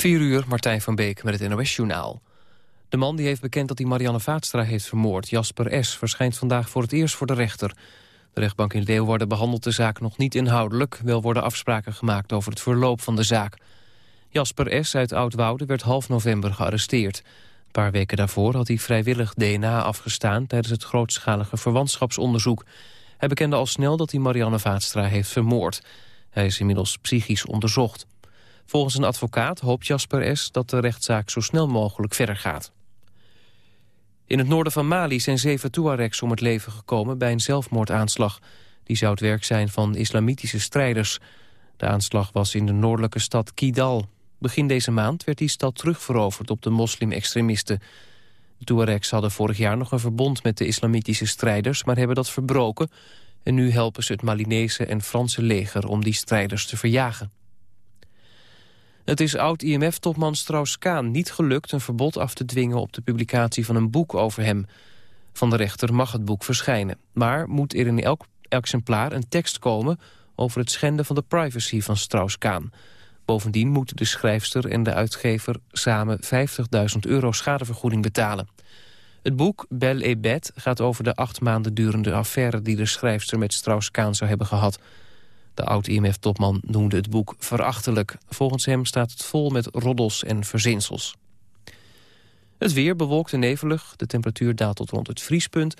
4 uur, Martijn van Beek met het NOS-journaal. De man die heeft bekend dat hij Marianne Vaatstra heeft vermoord, Jasper S., verschijnt vandaag voor het eerst voor de rechter. De rechtbank in Leeuwarden behandelt de zaak nog niet inhoudelijk. Wel worden afspraken gemaakt over het verloop van de zaak. Jasper S. uit Oudwoude werd half november gearresteerd. Een paar weken daarvoor had hij vrijwillig DNA afgestaan... tijdens het grootschalige verwantschapsonderzoek. Hij bekende al snel dat hij Marianne Vaatstra heeft vermoord. Hij is inmiddels psychisch onderzocht. Volgens een advocaat hoopt Jasper S. dat de rechtszaak zo snel mogelijk verder gaat. In het noorden van Mali zijn zeven Tuaregs om het leven gekomen bij een zelfmoordaanslag. Die zou het werk zijn van islamitische strijders. De aanslag was in de noordelijke stad Kidal. Begin deze maand werd die stad terugveroverd op de moslim-extremisten. De Tuaregs hadden vorig jaar nog een verbond met de islamitische strijders... maar hebben dat verbroken en nu helpen ze het Malinese en Franse leger om die strijders te verjagen. Het is oud-IMF-topman Strauss-Kaan niet gelukt een verbod af te dwingen op de publicatie van een boek over hem. Van de rechter mag het boek verschijnen, maar moet er in elk exemplaar een tekst komen over het schenden van de privacy van Strauss-Kaan. Bovendien moeten de schrijfster en de uitgever samen 50.000 euro schadevergoeding betalen. Het boek Belle et Bête gaat over de acht maanden durende affaire... die de schrijfster met Strauss-Kaan zou hebben gehad. De oud-IMF-topman noemde het boek verachtelijk. Volgens hem staat het vol met roddels en verzinsels. Het weer bewolkt en nevelig. De temperatuur daalt tot rond het vriespunt.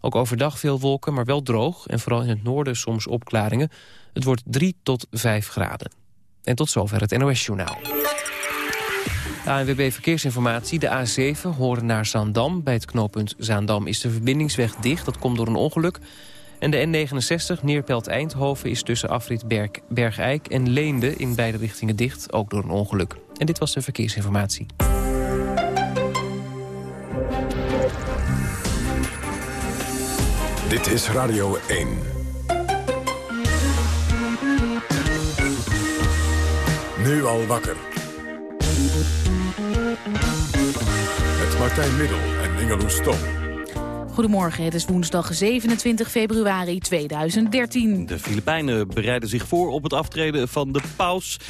Ook overdag veel wolken, maar wel droog. En vooral in het noorden soms opklaringen. Het wordt 3 tot 5 graden. En tot zover het NOS-journaal. ANWB Verkeersinformatie, de A7, horen naar Zaandam. Bij het knooppunt Zaandam is de verbindingsweg dicht. Dat komt door een ongeluk. En de N69 Neerpelt-Eindhoven is tussen afrit Berg, Bergijk en Leende... in beide richtingen dicht, ook door een ongeluk. En dit was de verkeersinformatie. Dit is Radio 1. Nu al wakker. Met Martijn Middel en Ingeloes Stom. Goedemorgen, het is woensdag 27 februari 2013. De Filipijnen bereiden zich voor op het aftreden van de paus. 80%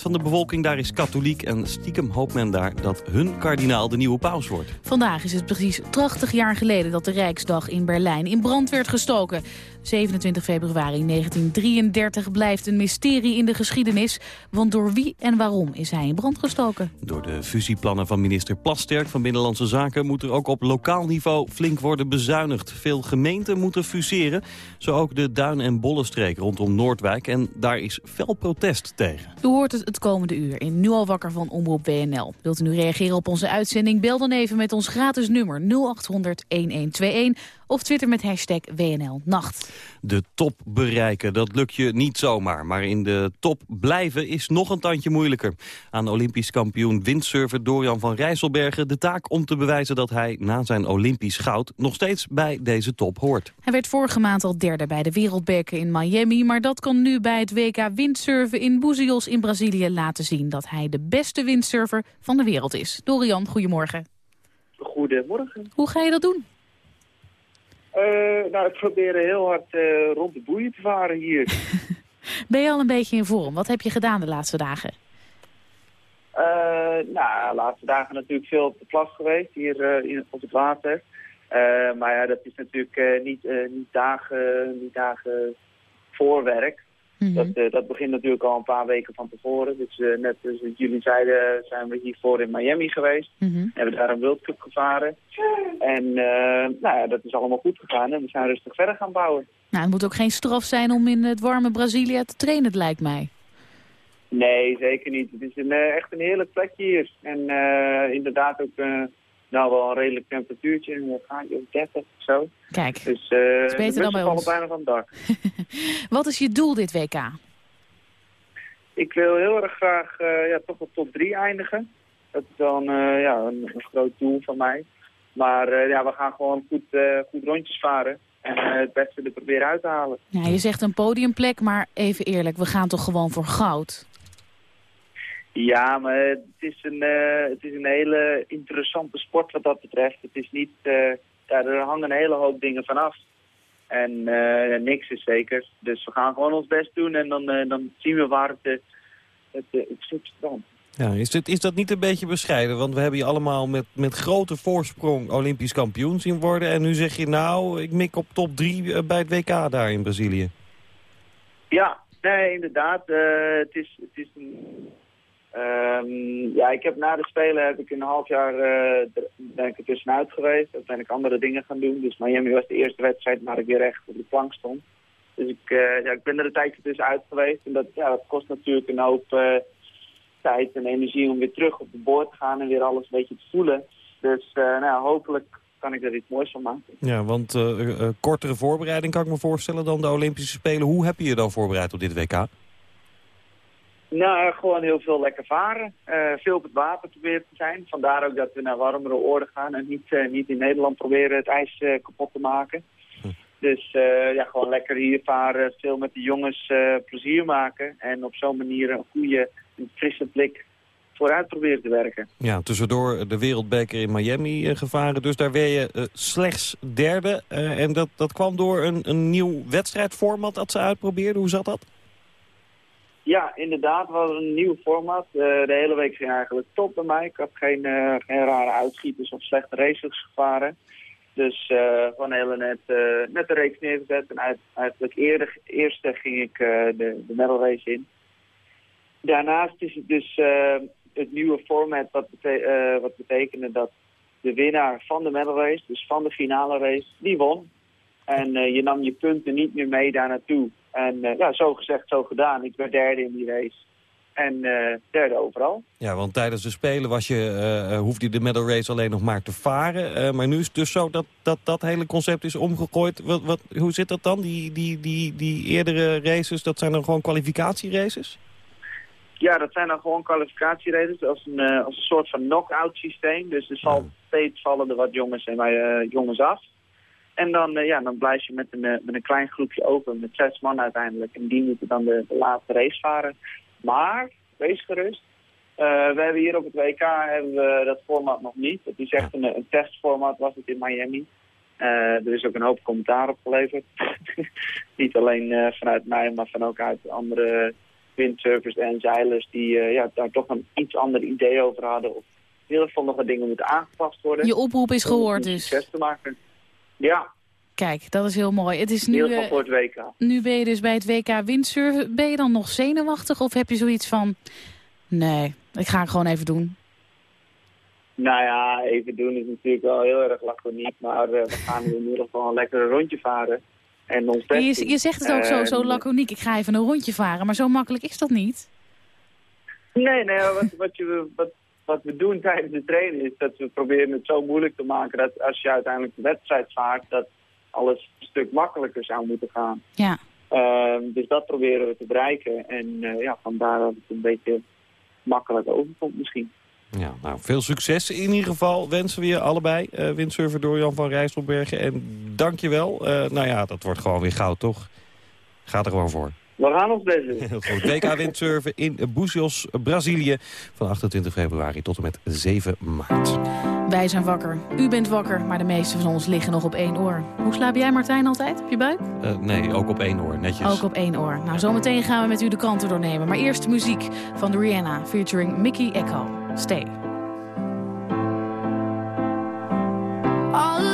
van de bevolking daar is katholiek en stiekem hoopt men daar dat hun kardinaal de nieuwe paus wordt. Vandaag is het precies 80 jaar geleden dat de Rijksdag in Berlijn in brand werd gestoken. 27 februari 1933 blijft een mysterie in de geschiedenis. Want door wie en waarom is hij in brand gestoken? Door de fusieplannen van minister Plasterk van Binnenlandse Zaken... moet er ook op lokaal niveau flink worden bezuinigd. Veel gemeenten moeten fuseren. Zo ook de Duin- en Bollenstreek rondom Noordwijk. En daar is fel protest tegen. U hoort het het komende uur in Nu al wakker van Omroep WNL. Wilt u nu reageren op onze uitzending? Bel dan even met ons gratis nummer 0800 1121 of twitter met hashtag WNL Nacht. De top bereiken, dat lukt je niet zomaar. Maar in de top blijven is nog een tandje moeilijker. Aan Olympisch kampioen windsurfer Dorian van Rijsselbergen... de taak om te bewijzen dat hij na zijn Olympisch goud... nog steeds bij deze top hoort. Hij werd vorige maand al derde bij de wereldbeker in Miami... maar dat kan nu bij het WK windsurfen in Buzios in Brazilië laten zien... dat hij de beste windsurfer van de wereld is. Dorian, goedemorgen. Goedemorgen. Hoe ga je dat doen? Uh, nou, ik probeer heel hard uh, rond de boeien te varen hier. ben je al een beetje in vorm? Wat heb je gedaan de laatste dagen? Uh, nou, de laatste dagen natuurlijk veel op de plas geweest, hier in, op het water. maar ja, dat is natuurlijk niet, niet, dagen, niet dagen voorwerk. Mhm. dat, uh, dat begint natuurlijk al een paar weken van tevoren. Dus uh, net als jullie zeiden zijn we hiervoor in Miami geweest. Mm Hebben daar een World Cup gevaren. En uh, nou ja, dat is allemaal goed gegaan en we zijn rustig verder gaan bouwen. Nou, het moet ook geen straf zijn om in het warme Brazilië te trainen, het lijkt mij. Nee, zeker niet. Het is een, echt een heerlijk plekje hier. En inderdaad ook nou wel een redelijk temperatuurtje. Een graadje of 30 of zo. Kijk, dus, uh, is beter dan bij ons. bijna van het dak. Wat is je doel dit WK? Ik wil heel erg graag uh, ja, toch op top 3 eindigen. Dat is dan uh, ja, een, een, groot doel van mij. Maar ja, we gaan gewoon goed, goed rondjes varen. En het beste er proberen uit te halen. Ja, je zegt een podiumplek, maar even eerlijk, we gaan toch gewoon voor goud? Ja, maar het is, een, uh, het is een hele interessante sport wat dat betreft. Het is niet, uh, ja, er hangen een hele hoop dingen vanaf. En uh, niks is zeker. Dus we gaan gewoon ons best doen en dan, dan zien we waar het, het, het, het dan. Ja, is, dit, is dat niet een beetje bescheiden? Want we hebben je allemaal met, met grote voorsprong Olympisch kampioen zien worden. En nu zeg je nou, ik mik op top 3 bij het WK daar in Brazilië. Ja, nee, inderdaad. Het is, het is een, um, ja, ik heb na de Spelen heb ik een half jaar uh, ben ik er tussenuit geweest. Toen ben ik andere dingen gaan doen. Dus Miami was de eerste wedstrijd waar ik weer recht op de plank stond. Dus ik, uh, ja, ik ben er een tijdje tussenuit geweest. En dat, ja, dat kost natuurlijk een hoop tijd en energie om weer terug op de boord te gaan en weer alles een beetje te voelen. Dus nou, hopelijk kan ik er iets moois van maken. Ja, want kortere voorbereiding kan ik me voorstellen dan de Olympische Spelen. Hoe heb je je dan voorbereid op dit WK? Nou, gewoon heel veel lekker varen. Uh, veel op het water proberen te zijn. Vandaar ook dat we naar warmere oorden gaan en niet, niet in Nederland proberen het ijs kapot te maken. Hm. Dus ja, gewoon lekker hier varen, veel met de jongens plezier maken. En op zo'n manier een goede, een frisse blik vooruit proberen te werken. Ja, tussendoor de wereldbeker in Miami gevaren. Dus daar ben je slechts derde. En dat, dat kwam door een, een nieuw wedstrijdformat dat ze uitprobeerden. Hoe zat dat? Ja, inderdaad. Was een nieuw format. de hele week ging eigenlijk top bij mij. Ik had geen, geen rare uitschieters of slechte races gevaren. Dus gewoon hele net, net de reeks neergezet. En eigenlijk eerder, eerste ging ik de, de medal race in. Daarnaast is het dus het nieuwe format wat, uh, wat betekende dat de winnaar van de medal race, dus van de finale race, die won. En uh, je nam je punten niet meer mee daar naartoe. En uh, ja, zo gezegd, zo gedaan. Ik werd derde in die race. En derde overal. Ja, want tijdens de Spelen was je, hoefde je de medal race alleen nog maar te varen. maar nu is het dus zo dat dat, dat hele concept is omgegooid. Wat, wat, hoe zit dat dan? Die, die, die, die eerdere races, dat zijn dan gewoon kwalificatieraces? Ja, dat zijn dan gewoon kwalificatieredens als een, als een soort van knock-out systeem. Dus er zal steeds vallen er wat jongens en wij jongens af. En dan, uh, ja, dan blijf je met een, met een klein groepje over, met zes man uiteindelijk. En die moeten dan de, de laatste race varen. Maar, wees gerust, we hebben hier op het WK hebben we dat format nog niet. Het is echt een, een testformat, was het in Miami. er is ook een hoop commentaar op geleverd. niet alleen vanuit mij, maar van ook uit andere windsurfers en zeilers die uh, ja, daar toch een iets ander idee over hadden. Of in ieder geval nog wat dingen moeten aangepast worden. Je oproep is gehoord dus. Succes te maken. Ja. Kijk, dat is heel mooi. Het is nu, uh, voor het WK. Nu ben je dus bij het WK windsurfen. Ben je dan nog zenuwachtig of heb je zoiets van... Nee, ik ga het gewoon even doen. Nou ja, even doen is natuurlijk wel heel erg laconiek. Maar uh, we gaan in ieder geval een lekker rondje varen. En je, je, zegt het ook zo, zo laconiek, ik ga even een rondje varen, maar zo makkelijk is dat niet. Nee, nee wat, wat, je, wat, wat we doen tijdens de training is dat we proberen het zo moeilijk te maken dat als je uiteindelijk de wedstrijd vaart, dat alles een stuk makkelijker zou moeten gaan. Ja. Uh, dus dat proberen we te bereiken en uh, ja, vandaar dat het een beetje makkelijk overkomt misschien. Ja, nou, veel succes in ieder geval wensen we je allebei. Uh, windsurfer Dorian van Rijsselbergen. En dank je wel. Uh, nou ja, dat wordt gewoon weer goud, toch? Ga er gewoon voor. We gaan ons best Heel goed. WK windsurfen in Búzios, Brazilië. Van 28 februari tot en met 7 maart. Wij zijn wakker. U bent wakker, maar de meeste van ons liggen nog op één oor. Hoe slaap jij, Martijn, altijd? Op je buik? Uh, nee, ook op één oor, netjes. Ook op één oor. Nou, zometeen gaan we met u de kranten doornemen. Maar eerst muziek van de Rihanna, featuring Mickey Echo. Stay. All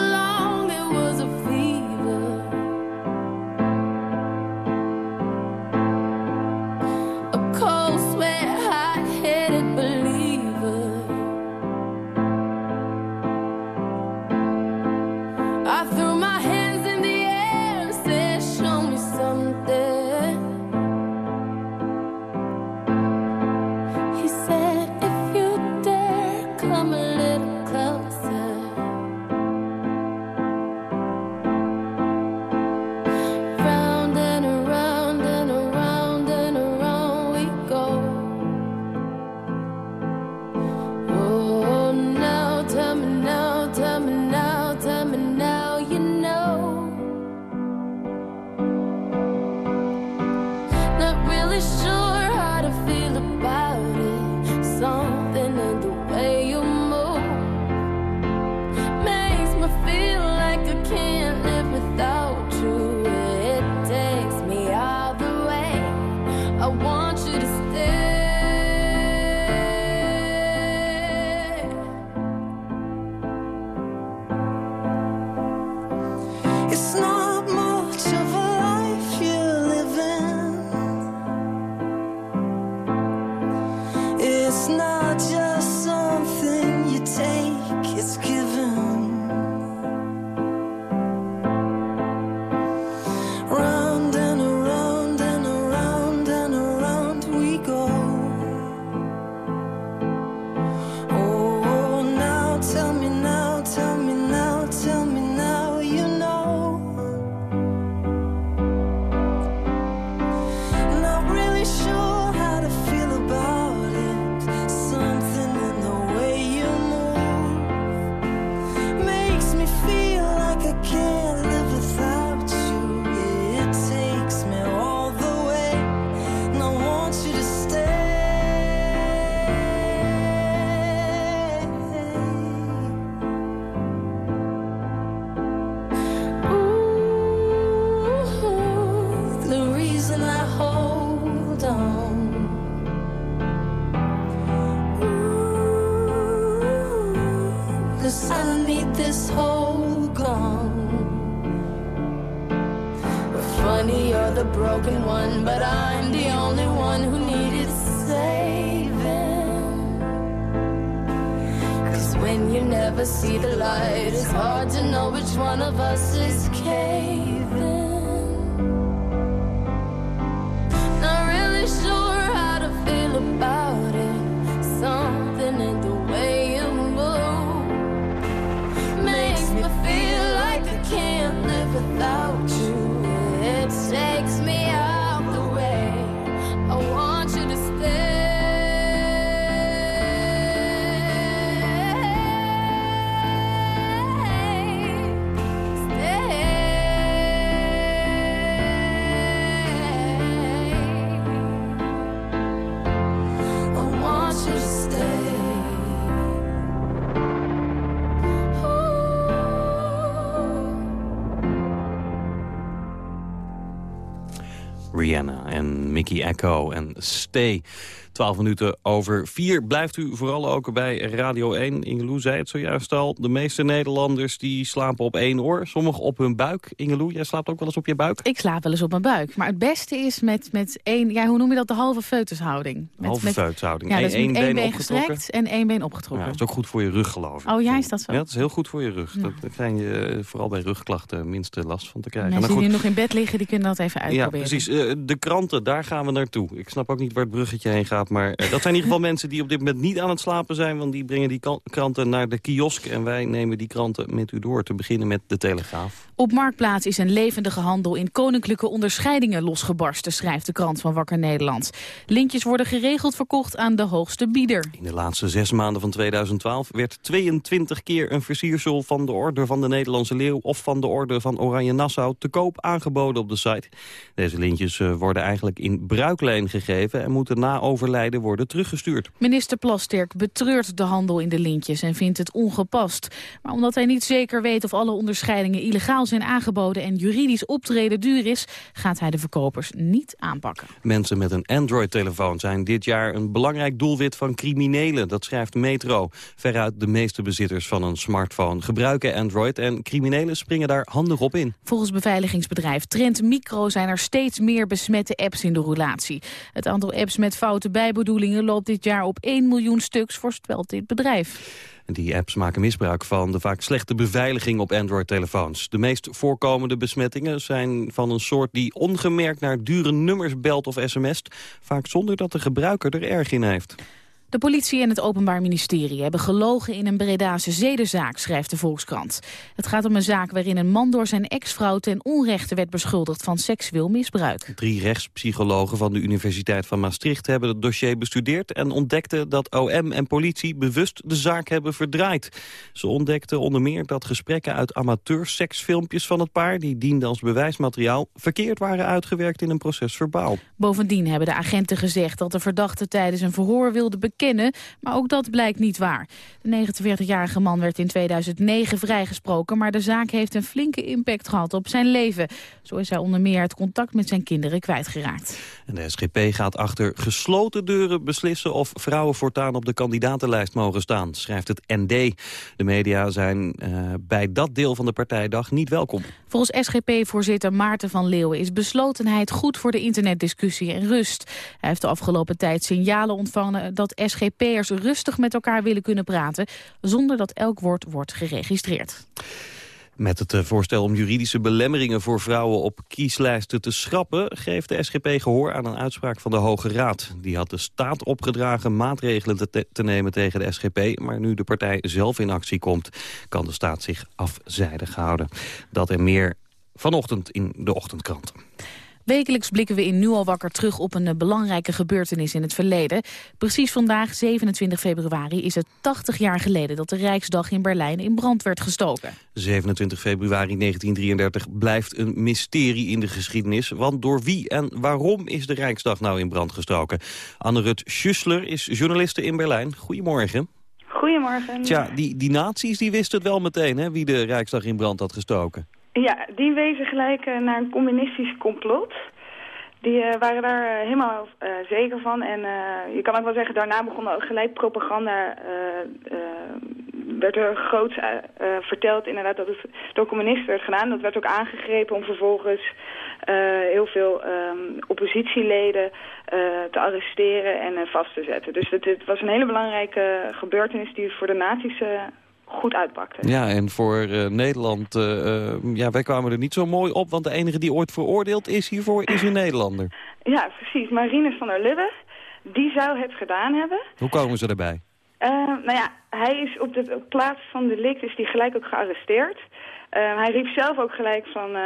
Cause I need this whole gone. The funny, you're the broken one, but I'm the only one who needed saving. Cause when you never see the light, it's hard to know which one of us is caving. Not really sure how to feel about Echo en Stay. 12 minuten over 4. Blijft u vooral ook bij Radio 1. Ingeloe zei het zojuist al. De meeste Nederlanders die slapen op één oor. Sommigen op hun buik. Ingeloe, jij slaapt ook wel eens op je buik? Ik slaap wel eens op mijn buik. Maar het beste is met, met één... Ja, hoe noem je dat? De halve feutushouding. Met, halve met, feutushouding. Ja, Eén één been, been gestrekt en één been opgetrokken. Ja, dat is ook goed voor je rug, geloof ik. Oh, ja, is dat zo? Ja, dat is heel goed voor je rug. Dat, daar krijg je eh, vooral bij rugklachten minste last van te krijgen. Mensen Nou, die nu nog in bed liggen, die kunnen dat even Ja, uitproberen. precies. Eh, de kranten, daar gaan we naartoe. Ik snap ook niet waar het bruggetje heen gaat. Maar eh, dat zijn in ieder geval mensen die op dit moment niet aan het slapen zijn. Want die brengen die kranten naar de kiosk. En wij nemen die kranten met u door. Te beginnen met de Telegraaf. Op Marktplaats is een levendige handel in koninklijke onderscheidingen losgebarsten, schrijft de krant van Wakker Nederland. Lintjes worden geregeld verkocht aan de hoogste bieder. In de laatste zes maanden van 2012 werd 22 keer een versiersel van de Orde van de Nederlandse Leeuw of van de Orde van Oranje Nassau te koop aangeboden op de site. Deze lintjes eh, worden eigenlijk in bruikleen gegeven en moeten na overlijden worden teruggestuurd. Minister Plasterk betreurt de handel in de lintjes en vindt het ongepast. Maar omdat hij niet zeker weet of alle onderscheidingen illegaal zijn aangeboden en juridisch optreden duur is, gaat hij de verkopers niet aanpakken. Mensen met een Android-telefoon zijn dit jaar een belangrijk doelwit van criminelen. Dat schrijft Metro. Veruit de meeste bezitters van een smartphone gebruiken Android en criminelen springen daar handig op in. Volgens beveiligingsbedrijf Trend Micro zijn er steeds meer besmette apps in de roulatie. Het aantal apps met foute bijbedoelingen loopt dit jaar op 1 miljoen stuks, voorspelt dit bedrijf. Die apps maken misbruik van de vaak slechte beveiliging op Android-telefoons. De meest voorkomende besmettingen zijn van een soort die ongemerkt naar dure nummers belt of sms't. Vaak zonder dat de gebruiker er erg in heeft. De politie en het Openbaar Ministerie hebben gelogen in een Bredase zedenzaak, schrijft de Volkskrant. Het gaat om een zaak waarin een man door zijn ex-vrouw ten onrechte werd beschuldigd van seksueel misbruik. Drie rechtspsychologen van de Universiteit van Maastricht hebben het dossier bestudeerd en ontdekten dat OM en politie bewust de zaak hebben verdraaid. Ze ontdekten onder meer dat gesprekken uit amateurseksfilmpjes van het paar, die dienden als bewijsmateriaal, verkeerd waren uitgewerkt in een proces verbaal. Bovendien hebben de agenten gezegd dat de verdachte tijdens een verhoor wilde bekennen, maar ook dat blijkt niet waar. De 49-jarige man werd in 2009 vrijgesproken, maar de zaak heeft een flinke impact gehad op zijn leven. Zo is hij onder meer het contact met zijn kinderen kwijtgeraakt. En de SGP gaat achter gesloten deuren beslissen of vrouwen voortaan op de kandidatenlijst mogen staan, schrijft het ND. De media zijn eh, bij dat deel van de partijdag niet welkom. Volgens SGP-voorzitter Maarten van Leeuwen is beslotenheid goed voor de internetdiscussie en rust. Hij heeft de afgelopen tijd signalen ontvangen dat SGP'ers rustig met elkaar willen kunnen praten... zonder dat elk woord wordt geregistreerd. Met het eh, voorstel om juridische belemmeringen voor vrouwen op kieslijsten te schrappen... geeft de SGP gehoor aan een uitspraak van de Hoge Raad. Die had de staat opgedragen maatregelen te, te nemen tegen de SGP... maar nu de partij zelf in actie komt, kan de staat zich afzijdig houden. Dat en meer vanochtend in de ochtendkrant. Wekelijks blikken we in Nu al wakker terug op een eh, belangrijke gebeurtenis in het verleden. Precies vandaag, 27 februari, is het 80 jaar geleden dat de Rijksdag in Berlijn in brand werd gestoken. 27 februari 1933 blijft een mysterie in de geschiedenis. Want door wie en waarom is de Rijksdag nou in brand gestoken? Anne-Rut Schussler is journaliste in Berlijn. Goedemorgen. Goedemorgen. Tja, die, die nazi's die wisten het wel meteen, hè, wie de Rijksdag in brand had gestoken. Ja, die wezen gelijk uh, naar een communistisch complot. Die uh, waren daar uh, helemaal zeker van. En je kan ook wel zeggen, daarna begon ook gelijk propaganda. werd er groots verteld inderdaad dat het door communisten werd gedaan. Dat werd ook aangegrepen om vervolgens heel veel um, oppositieleden te arresteren en vast te zetten. Dus het, het, was een hele belangrijke gebeurtenis die voor de nazi's goed uitpakte. Ja, en voor uh, Nederland, uh, ja, wij kwamen er niet zo mooi op... want de enige die ooit veroordeeld is hiervoor is een Nederlander. Ja, precies. Marinus van der Lubbe, die zou het gedaan hebben. Hoe komen ze erbij? nou ja, hij is op de plaats van delict is die gelijk ook gearresteerd. Uh, hij riep zelf ook gelijk van, uh,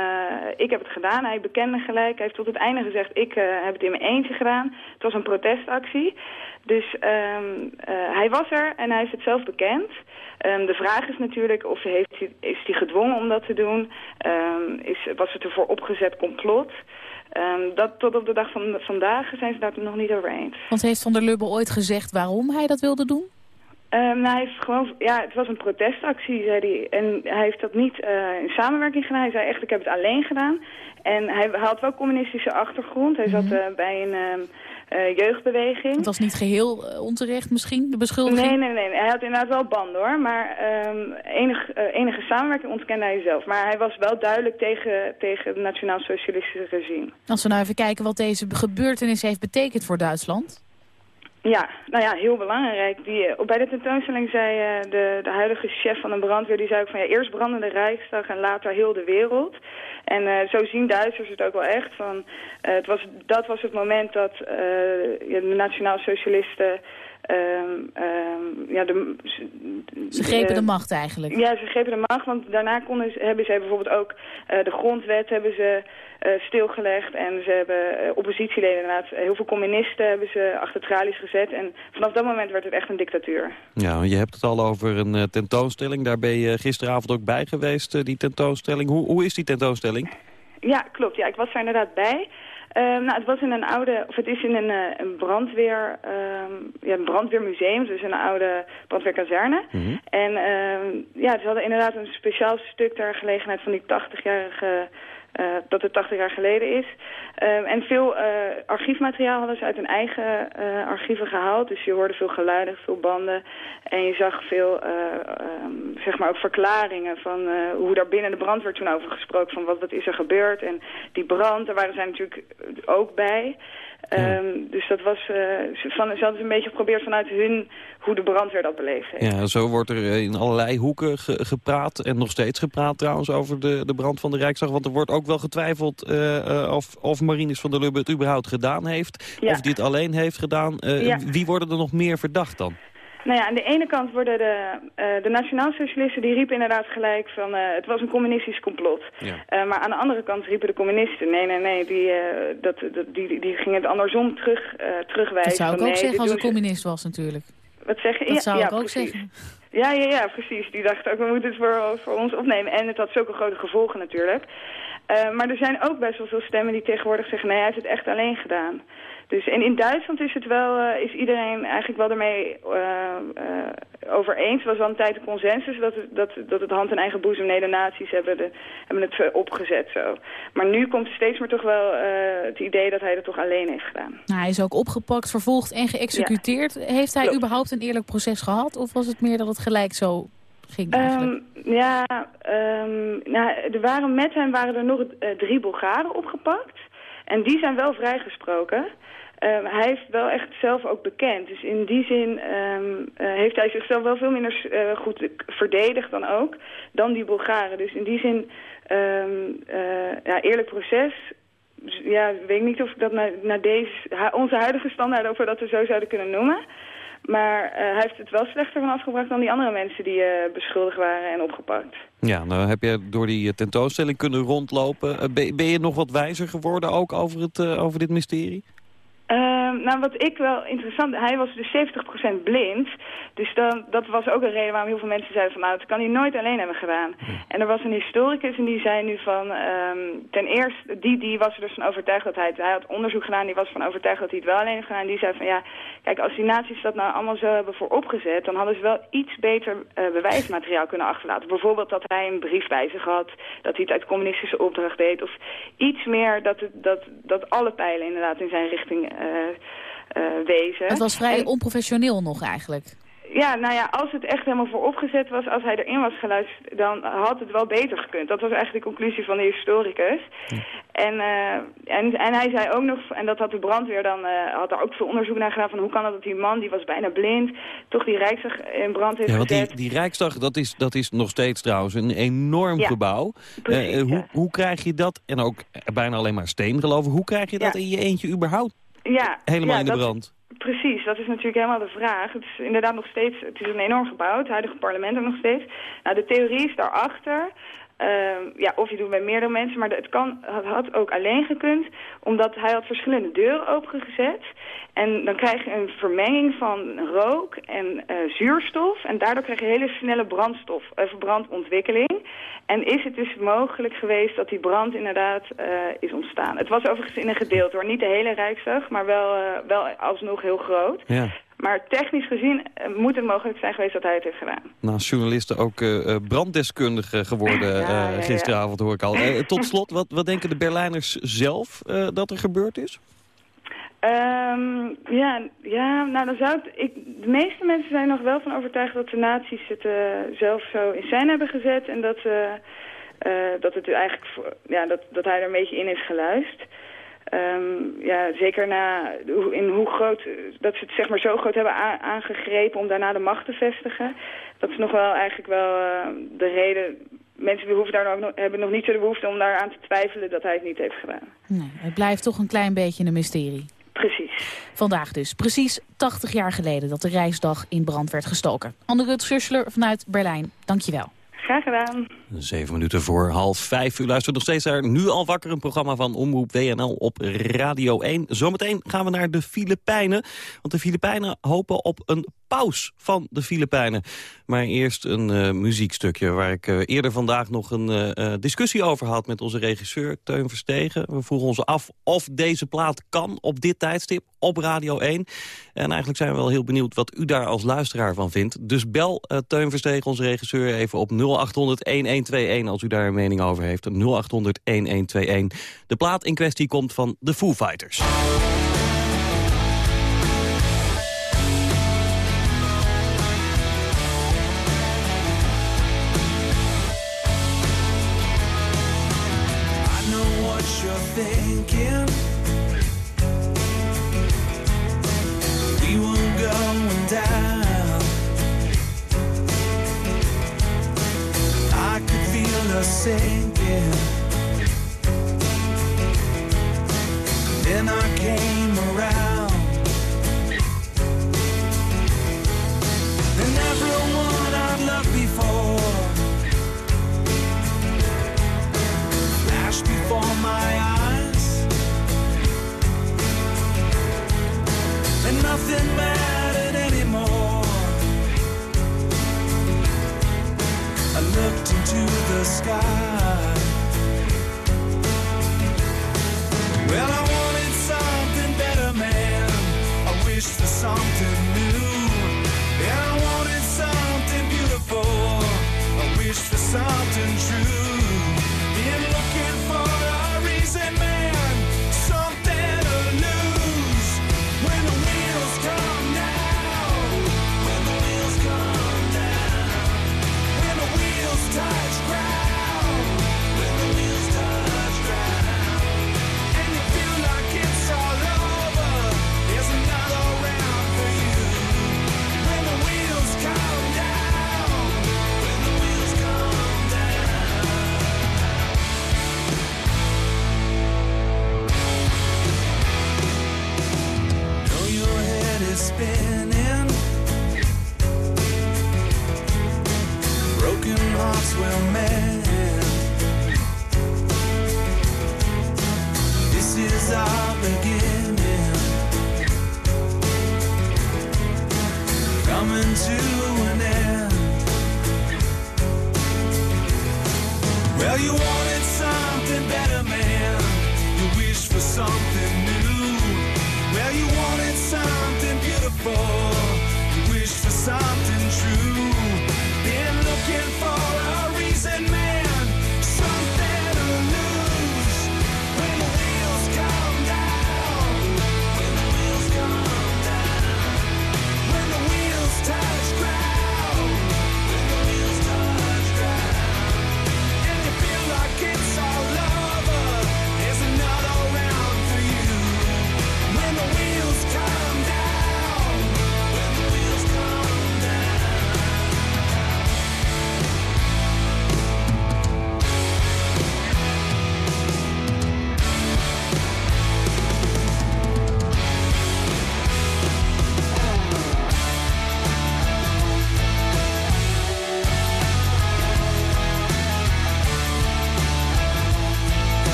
ik heb het gedaan. Hij bekende gelijk. Hij heeft tot het einde gezegd, ik uh, heb het in mijn eentje gedaan. Het was een protestactie. Dus um, hij was er en hij heeft het zelf bekend. Um, de vraag is natuurlijk of heeft hij, is hij gedwongen om dat te doen? Is, was het ervoor opgezet complot? Dat, tot op de dag van vandaag zijn ze daar nog niet over eens. Want heeft Van der Lubbe ooit gezegd waarom hij dat wilde doen? Um, hij heeft gewoon, ja, het was een protestactie, zei hij. En hij heeft dat niet uh, in samenwerking gedaan. Hij zei echt, ik heb het alleen gedaan. En hij, had wel communistische achtergrond. Hij zat uh, bij een... Um, uh, jeugdbeweging. Het was niet geheel onterecht misschien, de beschuldiging? Nee, nee, nee. Hij had inderdaad wel banden hoor. Maar um, enig, uh, enige samenwerking ontkende hij zelf. Maar hij was wel duidelijk tegen, tegen het nationaal-socialistische regime. Als we nou even kijken wat deze gebeurtenis heeft betekend voor Duitsland. Ja, nou ja, heel belangrijk. Die, bij de tentoonstelling zei uh, de, de huidige chef van de brandweer... die zei ook van ja, eerst brandde de Rijksdag en later heel de wereld. En uh, zo zien Duitsers het ook wel echt. Van, het was, dat was het moment dat de nationaal-socialisten... Um, um, ja, de, ze grepen de, de macht eigenlijk. Ja, ze grepen de macht, want daarna konden ze, hebben ze bijvoorbeeld ook uh, de grondwet hebben ze uh, stilgelegd. En ze hebben uh, oppositieleden inderdaad, heel veel communisten hebben ze achter tralies gezet. En vanaf dat moment werd het echt een dictatuur. Ja, je hebt het al over een tentoonstelling. Daar ben je gisteravond ook bij geweest, die tentoonstelling. Hoe, hoe is die tentoonstelling? Ja, klopt. Ja, ik was er inderdaad bij. Uh, nou, het was in een oude, of het is in een, uh, een brandweer, uh, ja, een brandweermuseum, dus een oude brandweerkazerne. Mm -hmm. En ja, ze hadden inderdaad een speciaal stuk ter gelegenheid van die 80-jarige uh, dat het 80 jaar geleden is. Uh, en veel uh, archiefmateriaal hadden ze uit hun eigen archieven gehaald. Dus je hoorde veel geluiden, veel banden. En je zag veel, um, zeg maar ook verklaringen van hoe daar binnen de brand werd toen over gesproken. Van wat, wat is er gebeurd. En die brand, daar waren zij natuurlijk ook bij. Ja. Um, dus dat was, uh, van, ze hadden een beetje geprobeerd vanuit hun hoe de brandweer dat beleefd heeft. Ja, zo wordt er in allerlei hoeken ge gepraat en nog steeds gepraat trouwens over de, de brand van de Rijksdag. Want er wordt ook wel getwijfeld of, of Marinus van der Lubbe het überhaupt gedaan heeft. Ja. Of die het alleen heeft gedaan. Ja. Wie worden er nog meer verdacht dan? Nou ja, aan de ene kant worden de, uh, de nationaal-socialisten... die riepen inderdaad gelijk van uh, het was een communistisch complot. Ja. Uh, maar aan de andere kant riepen de communisten... nee, nee, nee, die, dat, dat, die, die gingen het andersom terug, terugwijzen. Dat zou ik van, ook nee, zeggen als een communist was natuurlijk. Wat zeg je? Dat ja, zou ja, ik ook precies. zeggen. Ja, ja, ja, precies. Die dachten ook, we moeten het voor, voor ons opnemen. En het had zulke grote gevolgen natuurlijk. Maar er zijn ook best wel veel stemmen die tegenwoordig zeggen... nee, hij heeft het echt alleen gedaan. Dus en in Duitsland is het wel, uh, is iedereen eigenlijk wel ermee uh, over eens. Er was al een tijd de consensus dat het, dat, dat het hand in eigen boezem nedernaties hebben, de, hebben het opgezet zo. Maar nu komt steeds meer toch wel het idee dat hij dat toch alleen heeft gedaan. Nou, hij is ook opgepakt, vervolgd en geëxecuteerd. Ja. Heeft hij Klopt. überhaupt een eerlijk proces gehad? Of was het meer dat het gelijk zo um, ja, um, er waren met hem waren er nog drie Bulgaren opgepakt. En die zijn wel vrijgesproken. Ehm, hij heeft wel echt zelf ook bekend. Dus in die zin ehm, eh, heeft hij zichzelf wel veel minder uh, goed verdedigd dan ook, dan die Bulgaren. Dus in die zin, ja, eerlijk proces, ja, weet ik niet of ik dat naar, naar deze, onze huidige standaarden, of we dat we zo zouden kunnen noemen. Maar hij heeft het wel slechter van afgebracht dan die andere mensen die beschuldigd waren en opgepakt. Ja, nou heb je door die tentoonstelling kunnen rondlopen. ben, ben, je nog wat wijzer geworden ook over, het, over dit mysterie? Ehm, nou, wat ik wel interessant... Hij was dus 70% blind. Dus dan, dat was ook een reden waarom heel veel mensen zeiden van... nou, dat kan hij nooit alleen hebben gedaan. En er was een historicus en die zei nu van... Um, ten eerste, die, die was er dus van overtuigd dat hij het... Hij had onderzoek gedaan, die was van overtuigd dat hij het wel alleen heeft gedaan. Die zei van ja, kijk, als die nazi's dat nou allemaal zo hebben vooropgezet... dan hadden ze wel iets beter uh, bewijsmateriaal kunnen achterlaten. Bijvoorbeeld dat hij een brief bij zich had... dat hij het uit communistische opdracht deed... of iets meer dat, het, dat, dat alle pijlen inderdaad in zijn richting uh, wezen. Het was vrij onprofessioneel nog eigenlijk. Ja, nou ja, als het echt helemaal voor opgezet was, als hij erin was geluisterd, dan had het wel beter gekund. Dat was eigenlijk de conclusie van de historicus. En, uh, en, en hij zei ook nog, en dat had de brandweer dan, uh, had er ook veel onderzoek naar gedaan van hoe kan het dat die man, die was bijna blind, toch die Rijksdag in brand heeft ja, want Die, die Rijksdag, dat is, dat is nog steeds trouwens een enorm gebouw. Precies, hoe, hoe krijg je dat, en ook bijna alleen maar steen geloven, hoe krijg je dat in je eentje überhaupt ja, helemaal ja, in de dat, brand? Precies, dat is natuurlijk helemaal de vraag. Het is inderdaad nog steeds, het is een enorm gebouw, het huidige parlement ook nog steeds. Nou, de theorie is daarachter Uh, ja, of je doet bij meerdere mensen, maar het, kan, het had ook alleen gekund, omdat hij had verschillende deuren opengezet. En dan krijg je een vermenging van rook en uh, zuurstof. En daardoor krijg je hele snelle brandstof, uh, verbrandontwikkeling. En is het dus mogelijk geweest dat die brand inderdaad uh, is ontstaan. Het was overigens in een gedeelte hoor, niet de hele Rijksdag, maar wel, wel alsnog heel groot. Ja. Maar technisch gezien moet het mogelijk zijn geweest dat hij het heeft gedaan. Nou, journalisten ook uh, branddeskundige geworden ja, uh, gisteravond, hoor ik al. Uh, tot slot, wat, wat denken de Berlijners zelf dat er gebeurd is? Um, ja, ja, nou dan zou ik, de meeste mensen zijn nog wel van overtuigd dat de nazi's het zelf zo in scène hebben gezet. En dat, dat, het eigenlijk, ja, dat, dat hij er een beetje in is geluisterd. Um, ja, zeker na in hoe groot, dat ze het zeg maar zo groot hebben aangegrepen om daarna de macht te vestigen. Dat is nog wel eigenlijk wel uh, de reden. Mensen daar nog, hebben nog niet zo de behoefte om daaraan te twijfelen dat hij het niet heeft gedaan. Nee, het blijft toch een klein beetje een mysterie. Precies. Vandaag dus, precies 80 jaar geleden dat de reisdag in brand werd gestoken. Anne Rut vanuit Berlijn, dankjewel. Graag gedaan. Zeven minuten voor half vijf. U luistert nog steeds naar Nu al wakker, een programma van Omroep WNL op Radio 1. Zometeen gaan we naar de Filipijnen. Want de Filipijnen hopen op een paus van de Filipijnen. Maar eerst een uh, muziekstukje waar ik uh, eerder vandaag nog een uh, discussie over had met onze regisseur Teun Verstegen. We vroegen ons af of deze plaat kan op dit tijdstip op Radio 1. En eigenlijk zijn we wel heel benieuwd wat u daar als luisteraar van vindt. Dus bel Teun Verstegen, onze regisseur, even op 0800-1121 als u daar een mening over heeft. 0800-1121. De plaat in kwestie komt van de Foo Fighters. Sinking. Then I came around. And everyone I'd loved before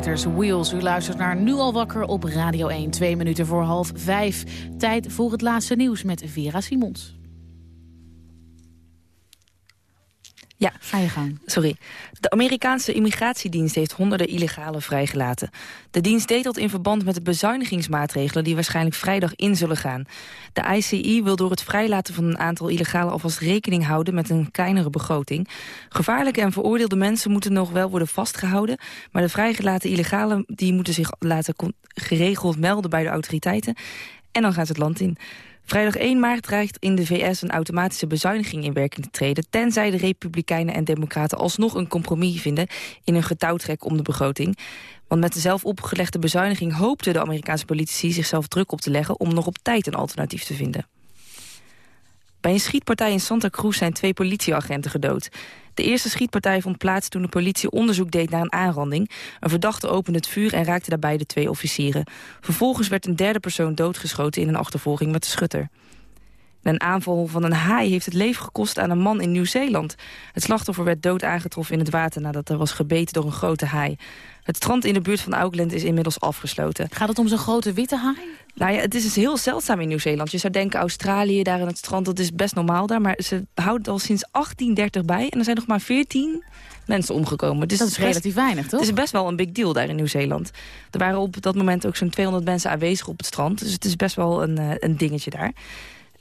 Wheels. U luistert naar Nu al wakker op Radio 1. Twee minuten voor half vijf. Tijd voor het laatste nieuws met Vera Simons. Ja, Ga je gang. sorry. De Amerikaanse immigratiedienst heeft honderden illegalen vrijgelaten. De dienst deed dat in verband met de bezuinigingsmaatregelen... die waarschijnlijk vrijdag in zullen gaan. De ICI wil door het vrijlaten van een aantal illegalen... alvast rekening houden met een kleinere begroting. Gevaarlijke en veroordeelde mensen moeten nog wel worden vastgehouden... maar de vrijgelaten illegalen die moeten zich laten geregeld melden bij de autoriteiten... en dan gaan ze het land in. Vrijdag 1 maart dreigt in de VS een automatische bezuiniging in werking te treden... tenzij de Republikeinen en Democraten alsnog een compromis vinden... in een getouwtrek om de begroting. Want met de zelf opgelegde bezuiniging hoopten de Amerikaanse politici... zichzelf druk op te leggen om nog op tijd een alternatief te vinden. Bij een schietpartij in Santa Cruz zijn twee politieagenten gedood. De eerste schietpartij vond plaats toen de politie onderzoek deed naar een aanranding. Een verdachte opende het vuur en raakte daarbij de twee officieren. Vervolgens werd een derde persoon doodgeschoten in een achtervolging met de schutter. Een aanval van een haai heeft het leven gekost aan een man in Nieuw-Zeeland. Het slachtoffer werd dood aangetroffen in het water nadat hij was gebeten door een grote haai. Het strand in de buurt van Auckland is inmiddels afgesloten. Gaat het om zo'n grote witte haai? Nou ja, het is dus heel zeldzaam in Nieuw-Zeeland. Je zou denken Australië, daar aan het strand, dat is best normaal daar. Maar ze houden het al sinds 1830 bij. En er zijn nog maar 14 mensen omgekomen. Dus Dat is relatief weinig, toch? Het is best wel een big deal daar in Nieuw-Zeeland. Er waren op dat moment ook zo'n 200 mensen aanwezig op het strand. Dus het is best wel een, eh, een dingetje daar.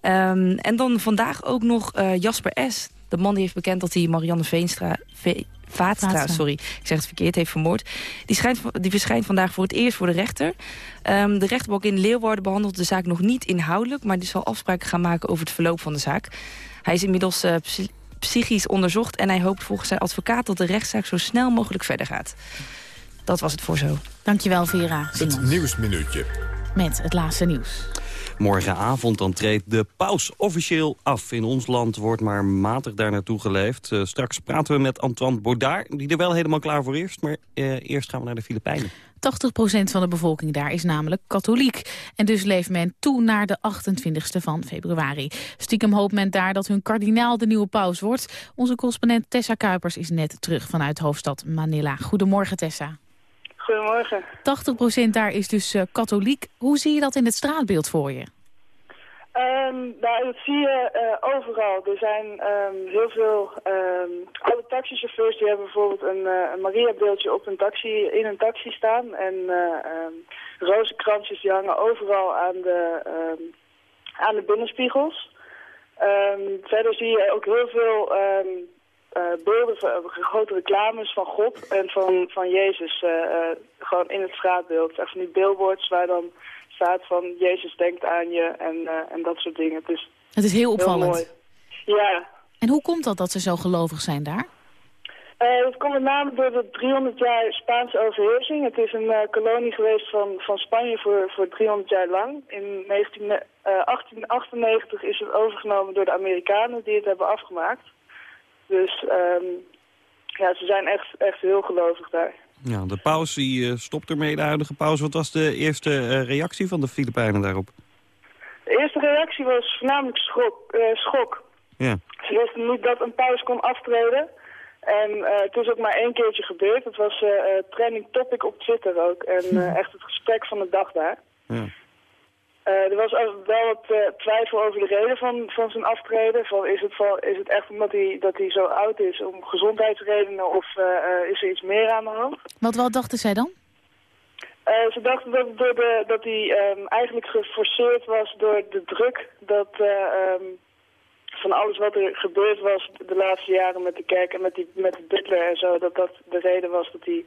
Ehm, en dan vandaag ook nog eh, Jasper S. De man die heeft bekend dat hij Marianne Veenstra... Ve- Vaatstra, Vaatstra. sorry, ik zeg het verkeerd, heeft vermoord. Die, schijnt, die verschijnt vandaag voor het eerst voor de rechter. Ehm, de rechtbank in Leeuwarden behandelt de zaak nog niet inhoudelijk... maar die zal afspraken gaan maken over het verloop van de zaak. Hij is inmiddels eh, psy- psychisch onderzocht... en hij hoopt volgens zijn advocaat dat de rechtszaak zo snel mogelijk verder gaat. Dat was het voor zo. Dankjewel, Vera. Het Simons. Nieuwsminuutje. Met het laatste nieuws. Morgenavond dan treedt de paus officieel af. In ons land wordt maar matig daar naartoe geleefd. Eh, straks praten we met Antoine Baudard, die er wel helemaal klaar voor is. Maar eh, eerst gaan we naar de Filipijnen. 80% van de bevolking daar is namelijk katholiek. En dus leeft men toe naar de 28e van februari. Stiekem hoopt men daar dat hun kardinaal de nieuwe paus wordt. Onze correspondent Tessa Kuipers is net terug vanuit hoofdstad Manila. Goedemorgen Tessa. Goedemorgen. 80% daar is dus eh, katholiek. Hoe zie je dat in het straatbeeld voor je? Ehm, nou, dat zie je eh, overal. Er zijn ehm, heel veel ehm, oude taxichauffeurs die hebben bijvoorbeeld een, eh, een Maria-beeldje op een taxi, in een taxi staan. En ehm, rozenkransjes die hangen overal aan de, aan de binnenspiegels. Verder zie je ook heel veel beelden, van, grote reclames van God en van, van Jezus. eh, eh, gewoon in het straatbeeld. Echt van die billboards waar dan staat van Jezus denkt aan je en, eh, en dat soort dingen. Het is Het is heel heel opvallend. mooi. Ja, En hoe komt dat dat ze zo gelovig zijn daar? Eh, dat komt met name door de 300 jaar Spaanse overheersing. Het is een eh, kolonie geweest van, van Spanje voor, voor 300 jaar lang. In 19, eh, 1898 is het overgenomen door de Amerikanen die het hebben afgemaakt. Dus ehm, ja, ze zijn echt, echt heel gelovig daar. Ja, de paus die, eh, stopt ermee, de huidige paus. Wat was de eerste eh, reactie van de Filipijnen daarop? De eerste reactie was voornamelijk schok. eh, schok. Ja. Ze wisten niet dat een paus kon aftreden. En het is ook maar één keertje gebeurd. Het was eh, trending topic op Twitter ook. En eh, echt het gesprek van de dag daar. ja. Eh, er was wel wat eh, twijfel over de reden van, van zijn aftreden. Van, is, het van, is het echt omdat hij, dat hij zo oud is om gezondheidsredenen of eh, is er iets meer aan de hand? Wat, wat dachten zij dan? Ze dachten dat, door de, dat hij ehm, eigenlijk geforceerd was door de druk dat eh, ehm, van alles wat er gebeurd was de laatste jaren met de kerk en met, die, met de butler en zo, dat dat de reden was dat hij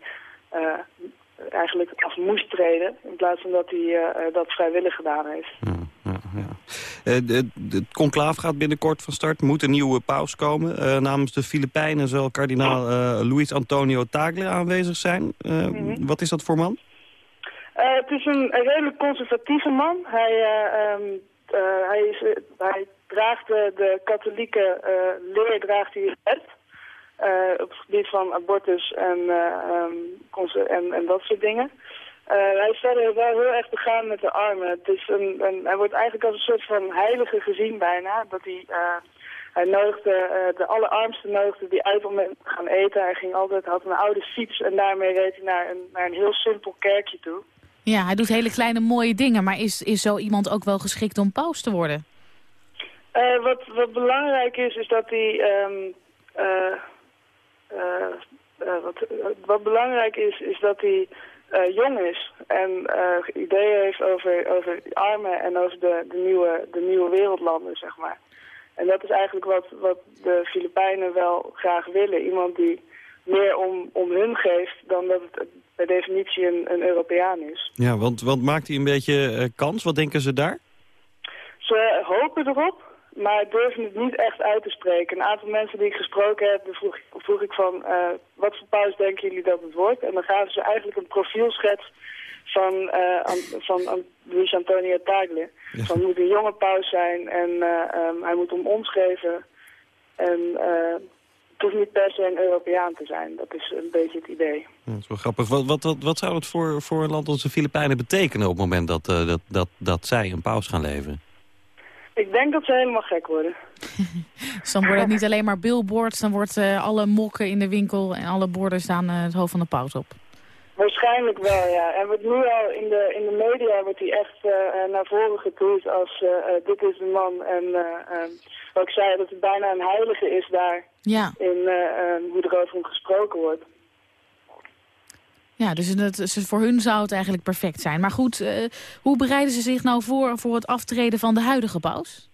eigenlijk af moest treden in plaats van dat hij eh, eh, dat vrijwillig gedaan heeft. Ja, ja, ja. Eh, het conclaaf gaat binnenkort van start. Moet een nieuwe paus komen. Namens de Filipijnen zal kardinaal Luis Antonio Tagle aanwezig zijn. Eh, Wat is dat voor man? Het is een, een redelijk conservatieve man. Hij, eh, hij, is, hij draagt de, katholieke leer draagt hij het op het gebied van abortus en, eh, ehm, en, en dat soort dingen. Eh, hij is verder wel heel erg begaan met de armen. Het is een, een, hij wordt eigenlijk als een soort van heilige gezien bijna. Dat hij, eh, hij nodigde eh, de allerarmsten nodigde die uit om te gaan eten. Hij ging altijd, had een oude fiets en daarmee reed hij naar een, naar een heel simpel kerkje toe. Ja, hij doet hele kleine mooie dingen, maar is, is zo iemand ook wel geschikt om paus te worden? Eh, wat, wat belangrijk is, is dat hij... ehm, eh, eh, eh, wat, eh, wat belangrijk is, is dat hij eh, jong is. En eh, ideeën heeft over, over armen en over de, de, nieuwe, de nieuwe wereldlanden, zeg maar. En dat is eigenlijk wat, wat de Filipijnen wel graag willen. Iemand die meer om, om hun geeft dan dat het per definitie een, een Europeaan is. Ja, want, want maakt hij een beetje eh, kans? Wat denken ze daar? Ze hopen erop, maar durven het niet echt uit te spreken. Een aantal mensen die ik gesproken heb, vroeg, vroeg ik van... eh, wat voor paus denken jullie dat het wordt? En dan gaven ze eigenlijk een profielschets van, eh, An- van An- Luis Antonio Tagle. Van moet een jonge paus zijn en eh, ehm, hij moet om ons geven. En het hoeft niet per se een Europeaan te zijn. Dat is een beetje het idee. Dat is wel grappig. Wat, wat, wat, wat zou het voor, voor een land als de Filipijnen betekenen... op het moment dat, dat, dat, dat zij een paus gaan leveren? Ik denk dat ze helemaal gek worden. Dus dan worden het niet alleen maar billboards, dan wordt eh, alle mokken in de winkel en alle borden staan eh, het hoofd van de paus op. Waarschijnlijk wel, ja. En wordt nu al in de, in de media wordt hij echt eh, naar voren getoerd als dit is de man. En wat ik zei, dat het bijna een heilige is daar Ja, in eh, eh, hoe er over hem gesproken wordt. Ja dus het, voor hun zou het eigenlijk perfect zijn. Maar goed, eh, hoe bereiden ze zich nou voor voor het aftreden van de huidige paus?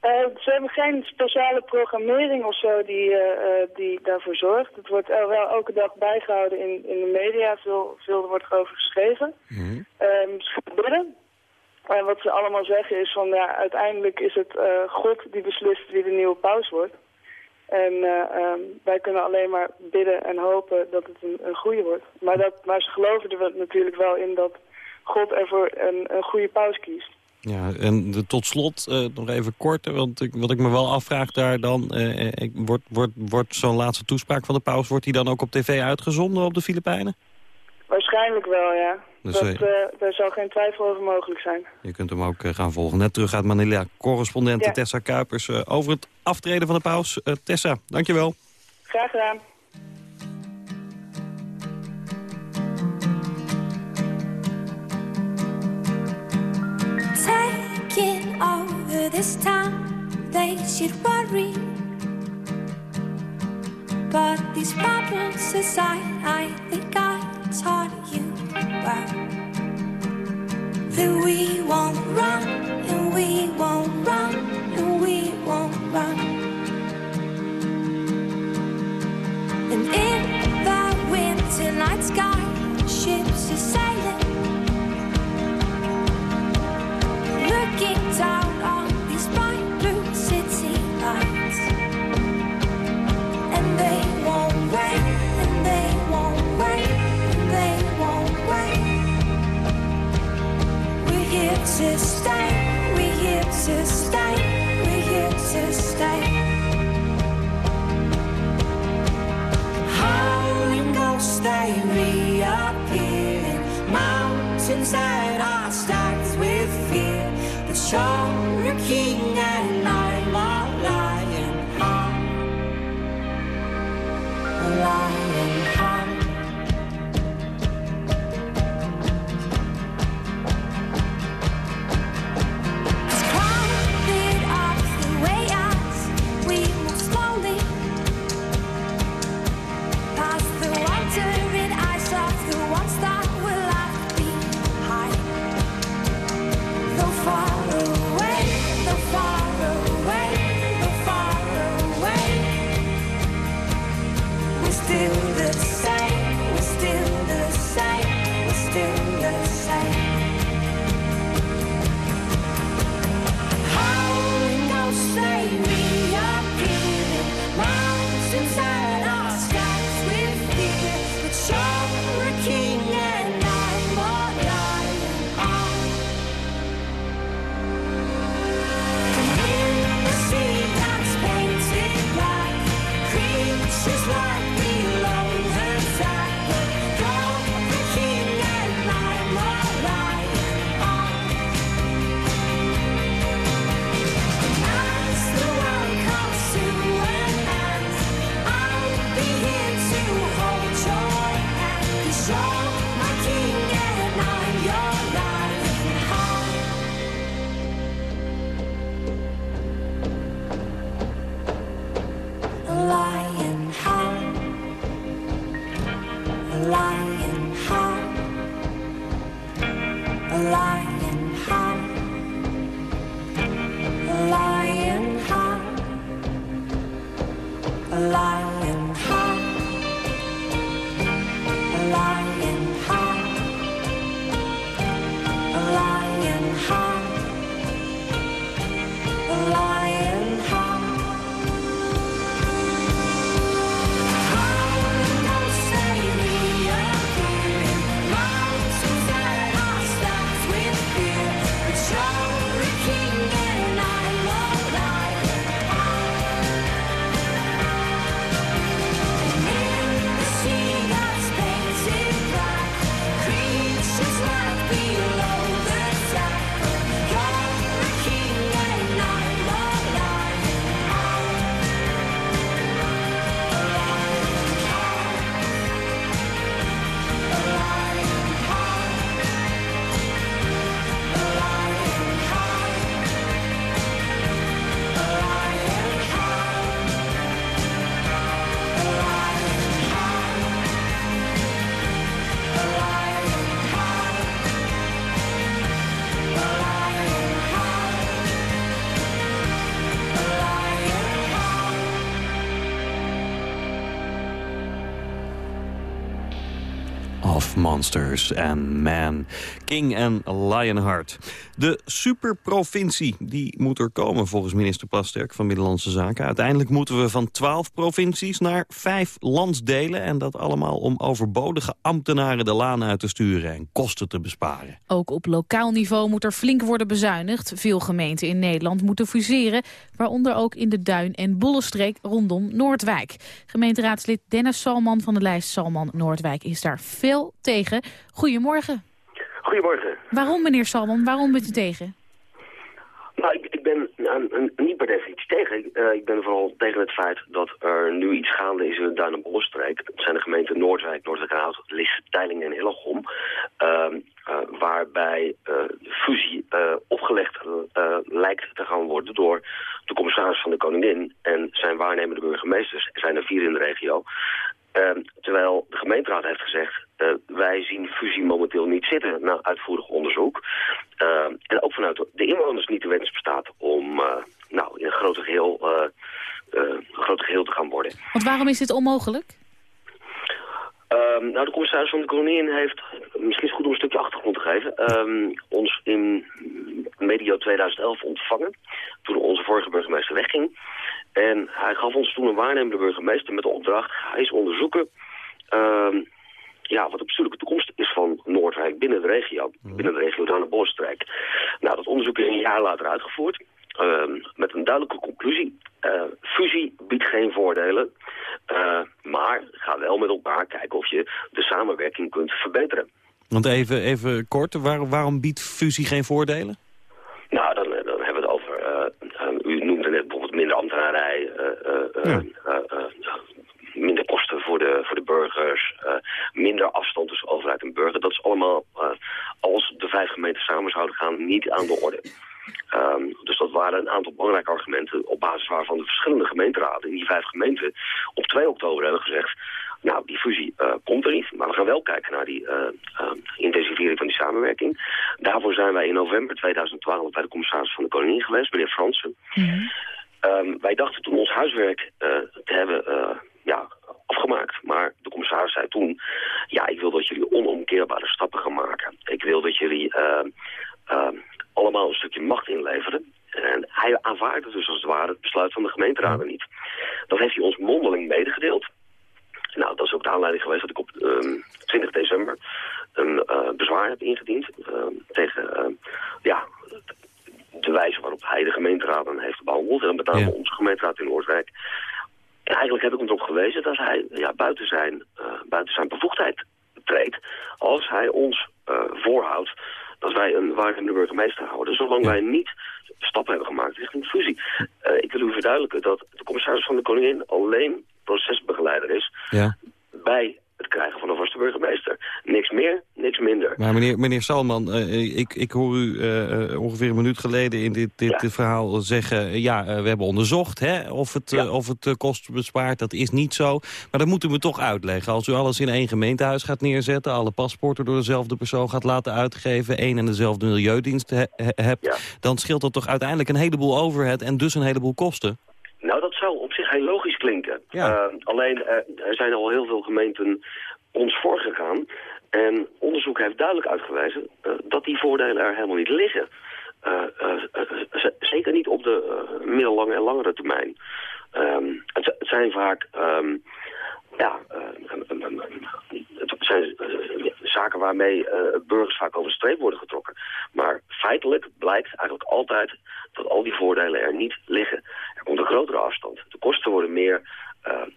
Eh, ze hebben geen speciale programmering of zo die, eh, eh, die daarvoor zorgt. Het wordt el- wel elke dag bijgehouden in, in de media. Veel, veel wordt erover geschreven. Ehm, ze gaan bidden. En wat ze allemaal zeggen is van ja, uiteindelijk is het eh, God die beslist wie de nieuwe paus wordt. En eh, ehm, wij kunnen alleen maar bidden en hopen dat het een, goede wordt. Maar, dat, maar ze geloven er natuurlijk wel in dat God ervoor een, een goede paus kiest. Ja, en de, tot slot eh, nog even kort, want ik, wat ik me wel afvraag daar dan... ik, wordt wordt zo'n laatste toespraak van de paus... wordt die dan ook op tv uitgezonden op de Filipijnen? Waarschijnlijk wel, ja. Dus, dat, eh, daar zou geen twijfel over mogelijk zijn. Je kunt hem ook eh, gaan volgen. Net terug uit Manila, correspondent Ja. Tessa Kuipers... eh, over het aftreden van de paus. Eh, Tessa, dankjewel. Graag gedaan. Taking over this town, they should worry. But these problems aside, I think I taught you well that we won't run and we won't run and we won't run. And in the winter night sky, to stay, we're here to stay, Monsters and Man. King en Lionheart. De superprovincie, die moet er komen volgens minister Plasterk van Middellandse Zaken. Uiteindelijk moeten we van 12 provincies naar vijf landsdelen. En dat allemaal om overbodige ambtenaren de laan uit te sturen en kosten te besparen. Ook op lokaal niveau moet er flink worden bezuinigd. Veel gemeenten in Nederland moeten fuseren, waaronder ook in de Duin- en Bollenstreek rondom Noordwijk. Gemeenteraadslid Dennis Salman van de lijst Salman Noordwijk is daar veel tegen. Goedemorgen. Goedemorgen. Waarom, meneer Salman, waarom bent u tegen? Nou, ik, ik ben eh, niet per definitie tegen. Eh, ik ben vooral tegen het feit dat er nu iets gaande is in de Duin- en. Dat zijn de gemeenten Noordwijk, Noordwijk-Hout, Lisse, Teilingen en Hillegom. Ehm, eh, waarbij eh, de fusie opgelegd lijkt te gaan worden door de commissaris van de Koningin en zijn waarnemende burgemeesters. Er zijn er vier in de regio. Ehm, terwijl de gemeenteraad heeft gezegd, eh, wij zien fusie momenteel niet zitten na uitvoerig onderzoek. Ehm, en ook vanuit de inwoners niet de wens bestaat om eh, nou, in een groter geheel, eh, een groter geheel te gaan worden. Want waarom is dit onmogelijk? Ehm, nou, de commissaris van de Koningin heeft, misschien is het goed om een stukje achtergrond te geven, ons in medio 2011 ontvangen, toen onze vorige burgemeester wegging. En hij gaf ons toen een waarnemende burgemeester met de opdracht, ga eens onderzoeken ehm, ja, wat de bestuurlijke toekomst is van Noordwijk binnen de regio, binnen de regio Dane-Boorstreek. Nou, dat onderzoek is een jaar later uitgevoerd. ehm, met een duidelijke conclusie. Eh, fusie biedt geen voordelen, eh, maar ga wel met elkaar kijken of je de samenwerking kunt verbeteren. Want even, even kort, waar- waarom biedt fusie geen voordelen? Nou, dan, eh, dan hebben we het over, eh, eh, u noemde net bijvoorbeeld minder ambtenarij, eh, eh, eh, eh, eh, minder kosten voor de, voor de burgers, eh, minder afstand tussen overheid en burger. Dat is allemaal, eh, als de vijf gemeenten samen zouden gaan, niet aan de orde. Ehm, dus dat waren een aantal belangrijke argumenten op basis waarvan de verschillende gemeenteraden in die vijf gemeenten op 2 oktober hebben gezegd, nou die fusie eh, komt er niet, maar we gaan wel kijken naar die eh, eh, intensivering van die samenwerking. Daarvoor zijn wij in november 2012 bij de commissaris van de Koningin geweest, meneer Fransen. Ehm, wij dachten toen ons huiswerk eh, te hebben eh, ja, afgemaakt. Maar de commissaris zei toen... ja, ik wil dat jullie onomkeerbare stappen gaan maken. Ik wil dat jullie ehm, ehm, allemaal een stukje macht inleveren. En hij aanvaarde dus als het ware het besluit van de gemeenteraden niet. Dat heeft hij ons mondeling medegedeeld. Nou, dat is ook de aanleiding geweest dat ik op ehm, 20 december een eh, bezwaar heb ingediend ehm, tegen ehm, ja, de wijze waarop hij de gemeenteraden heeft behandeld. En met name Ja. onze gemeenteraad in Noordwijk. En eigenlijk heb ik hem erop gewezen dat hij ja, buiten, zijn, eh, buiten zijn bevoegdheid treedt. Als hij ons eh, voorhoudt dat wij een waarnemende burgemeester houden. Zolang wij niet stappen hebben gemaakt richting fusie. Eh, ik wil u verduidelijken dat de commissaris van de Koningin alleen procesbegeleider is Ja. bij het krijgen van een vaste burgemeester. Niks meer, niks minder. Maar meneer, Salman, eh, ik, ik hoor u eh, eh, ongeveer een minuut geleden in dit, dit Ja. verhaal zeggen... ja, we hebben onderzocht hè, of het, Ja. of het kosten bespaart. Dat is niet zo. Maar dat moet u me toch uitleggen. Als u alles in één gemeentehuis gaat neerzetten... alle paspoorten door dezelfde persoon gaat laten uitgeven... één en dezelfde milieudienst he- he- hebt... Ja. dan scheelt dat toch uiteindelijk een heleboel overhead... en dus een heleboel kosten? Nou, dat zou op zich heel logisch klinken. Ja. Alleen, er zijn al heel veel gemeenten ons voorgegaan. En onderzoek heeft duidelijk uitgewezen eh, dat die voordelen er helemaal niet liggen. Eh, eh, zeker niet op de middellange en langere termijn. Ehm, het, zijn vaak... ehm, ja, het zijn zaken waarmee burgers vaak over streep worden getrokken. Maar feitelijk blijkt eigenlijk altijd dat al die voordelen er niet liggen. Er komt een grotere afstand. De kosten worden meer.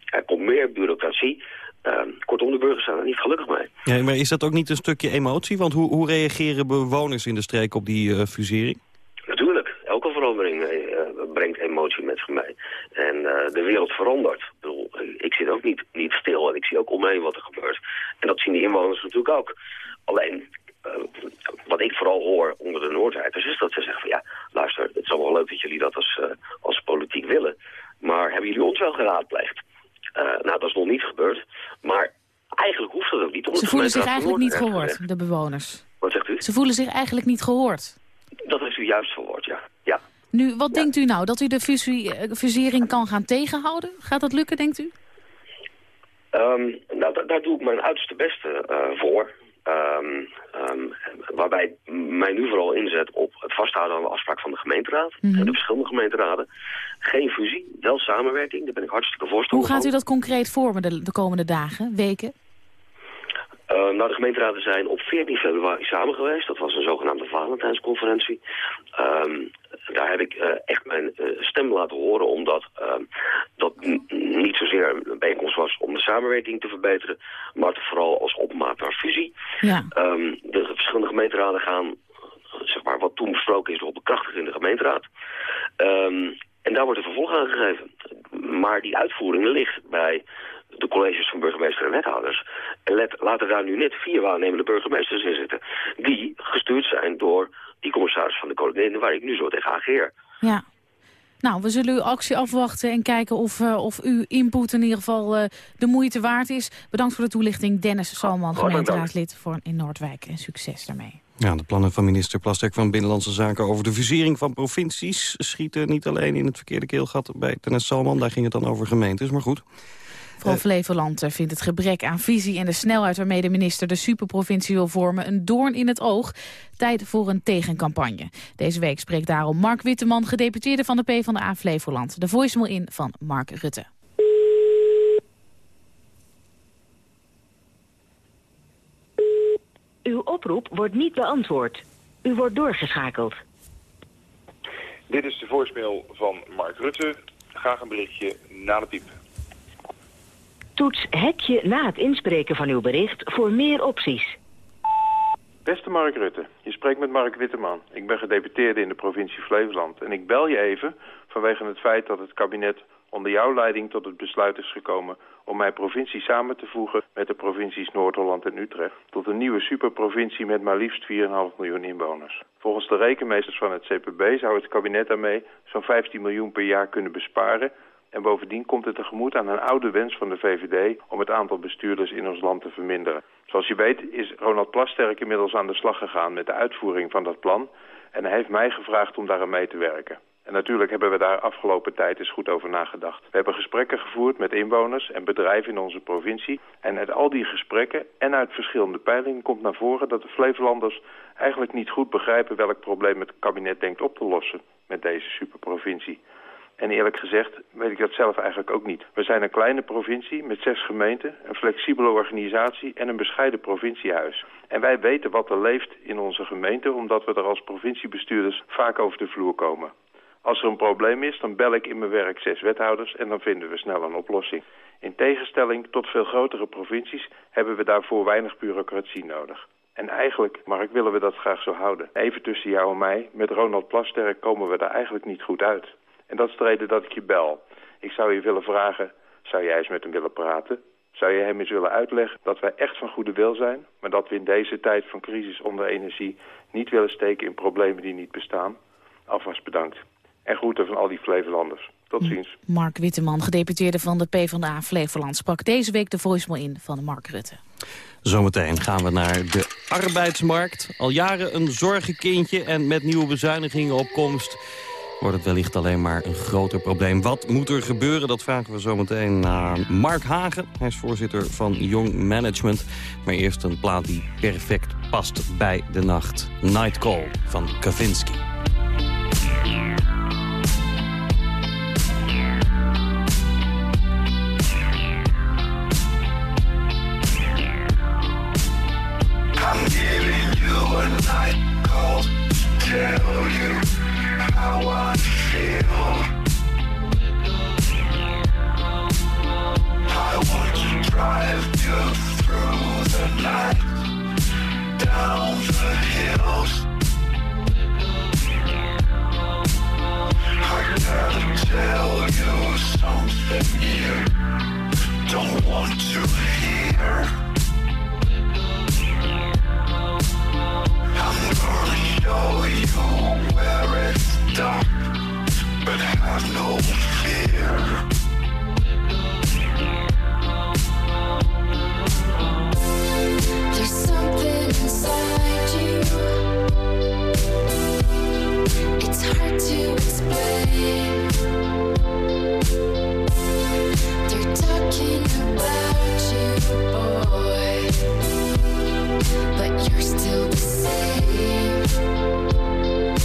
er komt meer bureaucratie. Eh, kortom, de burgers zijn er niet gelukkig mee. Ja, maar is dat ook niet een stukje emotie? Want hoe, hoe reageren bewoners in de streek op die eh, fusering? Natuurlijk, elke verandering eh, brengt emotie met zich mee. En eh, de wereld verandert. Ik, bedoel, ik zit ook niet, niet stil en ik zie ook om me wat er gebeurt. En dat zien de inwoners natuurlijk ook. Alleen, eh, wat ik vooral hoor onder de Noordwijkers is dat ze zeggen van ja, luister, het is allemaal leuk dat jullie dat als, eh, als politiek willen. Maar hebben jullie ons wel geraadpleegd? Eh, nou, dat is nog niet gebeurd. Maar eigenlijk hoeft dat ook niet. Ze voelen zich eigenlijk niet gehoord, de bewoners. Wat zegt u? Ze voelen zich eigenlijk niet gehoord. Dat heeft u juist verwoord, ja. ja. Nu, wat denkt u nou? Dat u de fusie, eh, fusering kan gaan tegenhouden? Gaat dat lukken, denkt u? Ehm, nou, da- daar doe ik mijn uiterste beste eh, voor. Ehm, ehm, waarbij mij nu vooral inzet op het vasthouden aan de afspraak van de gemeenteraad. Mhm. De verschillende gemeenteraden. Geen fusie, wel samenwerking. Daar ben ik hartstikke Hoe voorstander gaat u van. dat concreet vormen de, de komende dagen, weken? Eh, nou, de gemeenteraden zijn op 14 februari samen geweest. Dat was een zogenaamde Valentijnsconferentie. Ehm, daar heb ik eh, echt mijn eh, stem laten horen, omdat ehm, dat niet zozeer een bijeenkomst was om de samenwerking te verbeteren, maar vooral als opmaat naar fusie. Ja. Ehm, de verschillende gemeenteraden gaan, zeg maar, wat toen besproken is, nog bekrachtigen in de gemeenteraad. En daar wordt een vervolg aan gegeven. Maar die uitvoering ligt bij de colleges van burgemeester en wethouders. En let, laten daar nu net vier waarnemende burgemeesters in zitten. Die gestuurd zijn door die commissaris van de koningin waar ik nu zo tegen ageer. Ja. Nou, we zullen uw actie afwachten en kijken of, eh, of uw input in ieder geval eh, de moeite waard is. Bedankt voor de toelichting, Dennis Salman, gemeenteraadslid voor in Noordwijk. En succes daarmee. Ja, de plannen van minister Plasterk van Binnenlandse Zaken over de fusering van provincies schieten niet alleen in het verkeerde keelgat bij Tennis Salman. Daar ging het dan over gemeentes, maar goed. Vooral Flevoland eh, vindt het gebrek aan visie en de snelheid waarmee de minister de superprovincie wil vormen een doorn in het oog. Tijd voor een tegencampagne. Deze week spreekt daarom Mark Witteman, gedeputeerde van de PvdA Flevoland. De voicemail in van Mark Rutte. Uw oproep wordt niet beantwoord. U wordt doorgeschakeld. Dit is de voicemail van Mark Rutte. Graag een berichtje na de piep. Toets hekje na het inspreken van uw bericht voor meer opties. Beste Mark Rutte, je spreekt met Mark Witteman. Ik ben gedeputeerde in de provincie Flevoland. En ik bel je even vanwege het feit dat het kabinet onder jouw leiding tot het besluit is gekomen om mijn provincie samen te voegen met de provincies Noord-Holland en Utrecht tot een nieuwe superprovincie met maar liefst 4,5 miljoen inwoners. Volgens de rekenmeesters van het CPB zou het kabinet daarmee zo'n 15 miljoen per jaar kunnen besparen en bovendien komt het tegemoet aan een oude wens van de VVD om het aantal bestuurders in ons land te verminderen. Zoals je weet is Ronald Plasterk inmiddels aan de slag gegaan met de uitvoering van dat plan en hij heeft mij gevraagd om daaraan mee te werken. En natuurlijk hebben we daar afgelopen tijd eens goed over nagedacht. We hebben gesprekken gevoerd met inwoners en bedrijven in onze provincie. En uit al die gesprekken en uit verschillende peilingen komt naar voren dat de Flevolanders eigenlijk niet goed begrijpen welk probleem het kabinet denkt op te lossen met deze superprovincie. En eerlijk gezegd weet ik dat zelf eigenlijk ook niet. We zijn een kleine provincie met zes gemeenten, een flexibele organisatie en een bescheiden provinciehuis. En wij weten wat er leeft in onze gemeente, omdat we er als provinciebestuurders vaak over de vloer komen. Als er een probleem is, dan bel ik in mijn werk zes wethouders en dan vinden we snel een oplossing. In tegenstelling tot veel grotere provincies hebben we daarvoor weinig bureaucratie nodig. En eigenlijk, Mark, willen we dat graag zo houden. Even tussen jou en mij, met Ronald Plasterk komen we daar eigenlijk niet goed uit. En dat is de reden dat ik je bel. Ik zou je willen vragen, zou jij eens met hem willen praten? Zou je hem eens willen uitleggen dat wij echt van goede wil zijn... maar dat we in deze tijd van crisis onder energie niet willen steken in problemen die niet bestaan? Alvast bedankt. En groeten van al die Flevolanders. Tot ziens. Mark Witteman, gedeputeerde van de PvdA Flevoland, sprak deze week de voicemail in van Mark Rutte. Zometeen gaan we naar de arbeidsmarkt. Al jaren een zorgenkindje en met nieuwe bezuinigingen op komst wordt het wellicht alleen maar een groter probleem. Wat moet er gebeuren? Dat vragen we zometeen naar Mark Hagen. Hij is voorzitter van Young Management. Maar eerst een plaat die perfect past bij de nacht. Night Call van Kavinsky. I'm gonna show you where it's dark, but have no fear. There's something inside you. It's hard to explain. They're talking about you, boy, but you're still the same.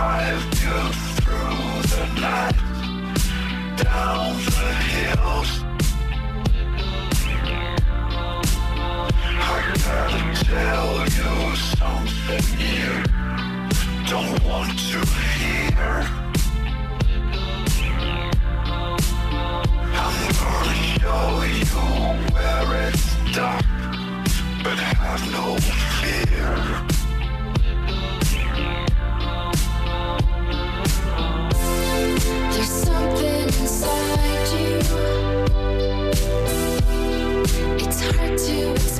drive you through the night, down the hills. I gotta tell you something you don't want to hear. I'm gonna show you where it's dark, but have no fear.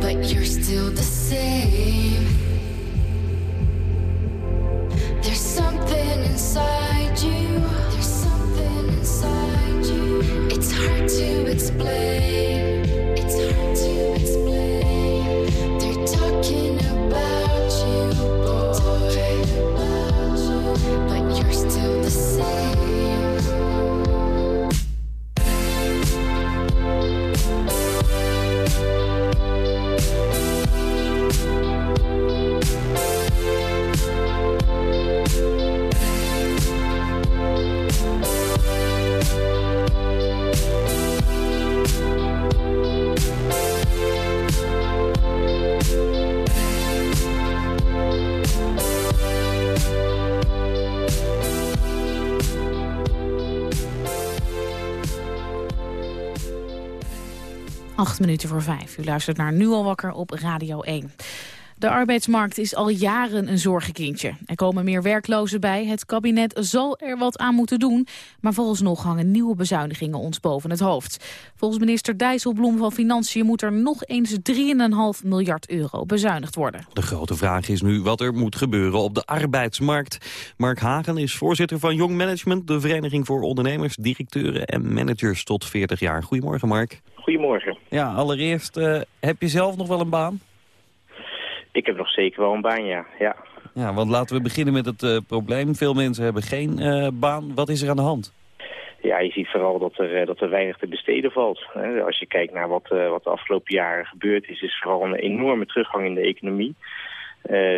but you're still the same. Acht minuten voor vijf. U luistert naar Nu al wakker op Radio 1. De arbeidsmarkt is al jaren een zorgenkindje. Er komen meer werklozen bij. Het kabinet zal er wat aan moeten doen. Maar vooralsnog hangen nieuwe bezuinigingen ons boven het hoofd. Volgens minister Dijsselbloem van Financiën moet er nog eens 3,5 miljard euro bezuinigd worden. De grote vraag is nu wat er moet gebeuren op de arbeidsmarkt. Mark Hagen is voorzitter van Young Management... de vereniging voor ondernemers, directeuren en managers tot 40 jaar. Goedemorgen, Mark. Goedemorgen. Ja, allereerst, eh, heb je zelf nog wel een baan? Ik heb nog zeker wel een baan, ja. ja. Ja, want laten we beginnen met het eh, probleem. Veel mensen hebben geen eh, baan. Wat is er aan de hand? Ja, je ziet vooral dat er, eh, dat er weinig te besteden valt. Als je kijkt naar wat, wat de afgelopen jaren gebeurd is, is vooral een enorme teruggang in de economie.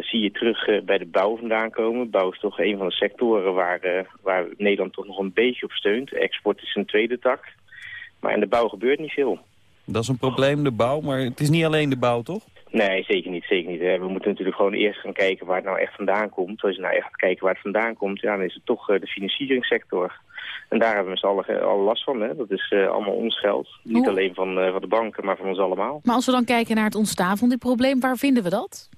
Zie je terug bij de bouw vandaan komen. Bouw is toch een van de sectoren waar, waar Nederland toch nog een beetje op steunt. Export is een tweede tak. Maar in de bouw gebeurt niet veel. Dat is een probleem, de bouw. Maar het is niet alleen de bouw, toch? Nee, zeker niet. Zeker niet. hè. We moeten natuurlijk gewoon eerst gaan kijken waar het nou echt vandaan komt. Als je nou echt gaat kijken waar het vandaan komt, ja, dan is het toch eh, de financieringssector. En daar hebben we met z'n allen, ge- allen last van. Hè. Dat is eh, allemaal ons geld. Niet Hoe- alleen van, eh, van de banken, maar van ons allemaal. Maar als we dan kijken naar het ontstaan van dit probleem, waar vinden we dat?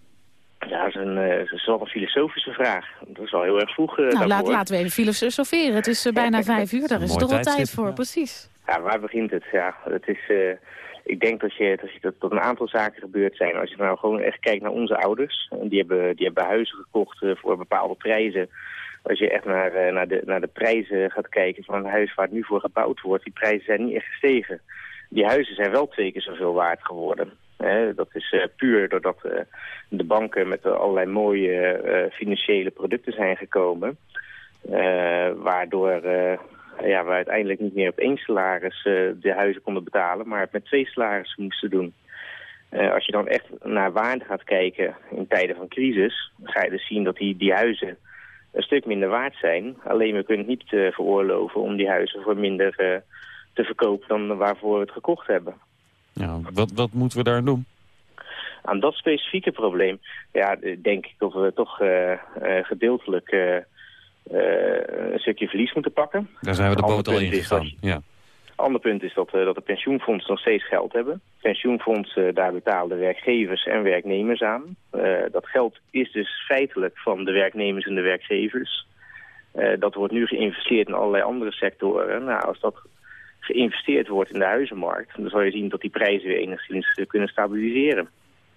Ja, dat is, een, eh, dat is wel een filosofische vraag. Dat is wel heel erg vroeg eh, Nou, laat, laten we even filosoferen. Het is eh, bijna vijf uur, daar is toch wel tijd voor, ja. precies. Ja, waar begint het? Ja, het is, eh, ik denk dat, je, dat, dat, een aantal zaken gebeurd zijn. Als je nou gewoon echt kijkt naar onze ouders. Die hebben, die hebben huizen gekocht eh, voor bepaalde prijzen. Als je echt naar, eh, naar, de, naar de prijzen gaat kijken van een huis waar het nu voor gebouwd wordt. Die prijzen zijn niet echt gestegen. Die huizen zijn wel twee keer zoveel waard geworden. Dat is eh, puur doordat de banken met allerlei mooie financiële producten zijn gekomen. Waardoor ja, we uiteindelijk niet meer op één salaris eh, de huizen konden betalen, maar het met twee salarissen moesten doen. Eh, als je dan echt naar waarde gaat kijken in tijden van crisis, ga je dus zien dat die, die huizen een stuk minder waard zijn. Alleen we kunnen het niet eh, veroorloven om die huizen voor minder te verkopen dan waarvoor we het gekocht hebben. Ja, wat, wat moeten we daar doen? Aan dat specifieke probleem, ja, denk ik dat we toch gedeeltelijk een stukje verlies moeten pakken. Daar zijn we de boot al ingegaan. dat- Ja. Ander punt is dat, eh, dat de pensioenfondsen nog steeds geld hebben. Pensioenfondsen, daar betalen de werkgevers en werknemers aan. Eh, dat geld is dus feitelijk van de werknemers en de werkgevers. Eh, dat wordt nu geïnvesteerd in allerlei andere sectoren. Nou, als dat geïnvesteerd wordt in de huizenmarkt... dan zal je zien dat die prijzen weer enigszins eh, kunnen stabiliseren.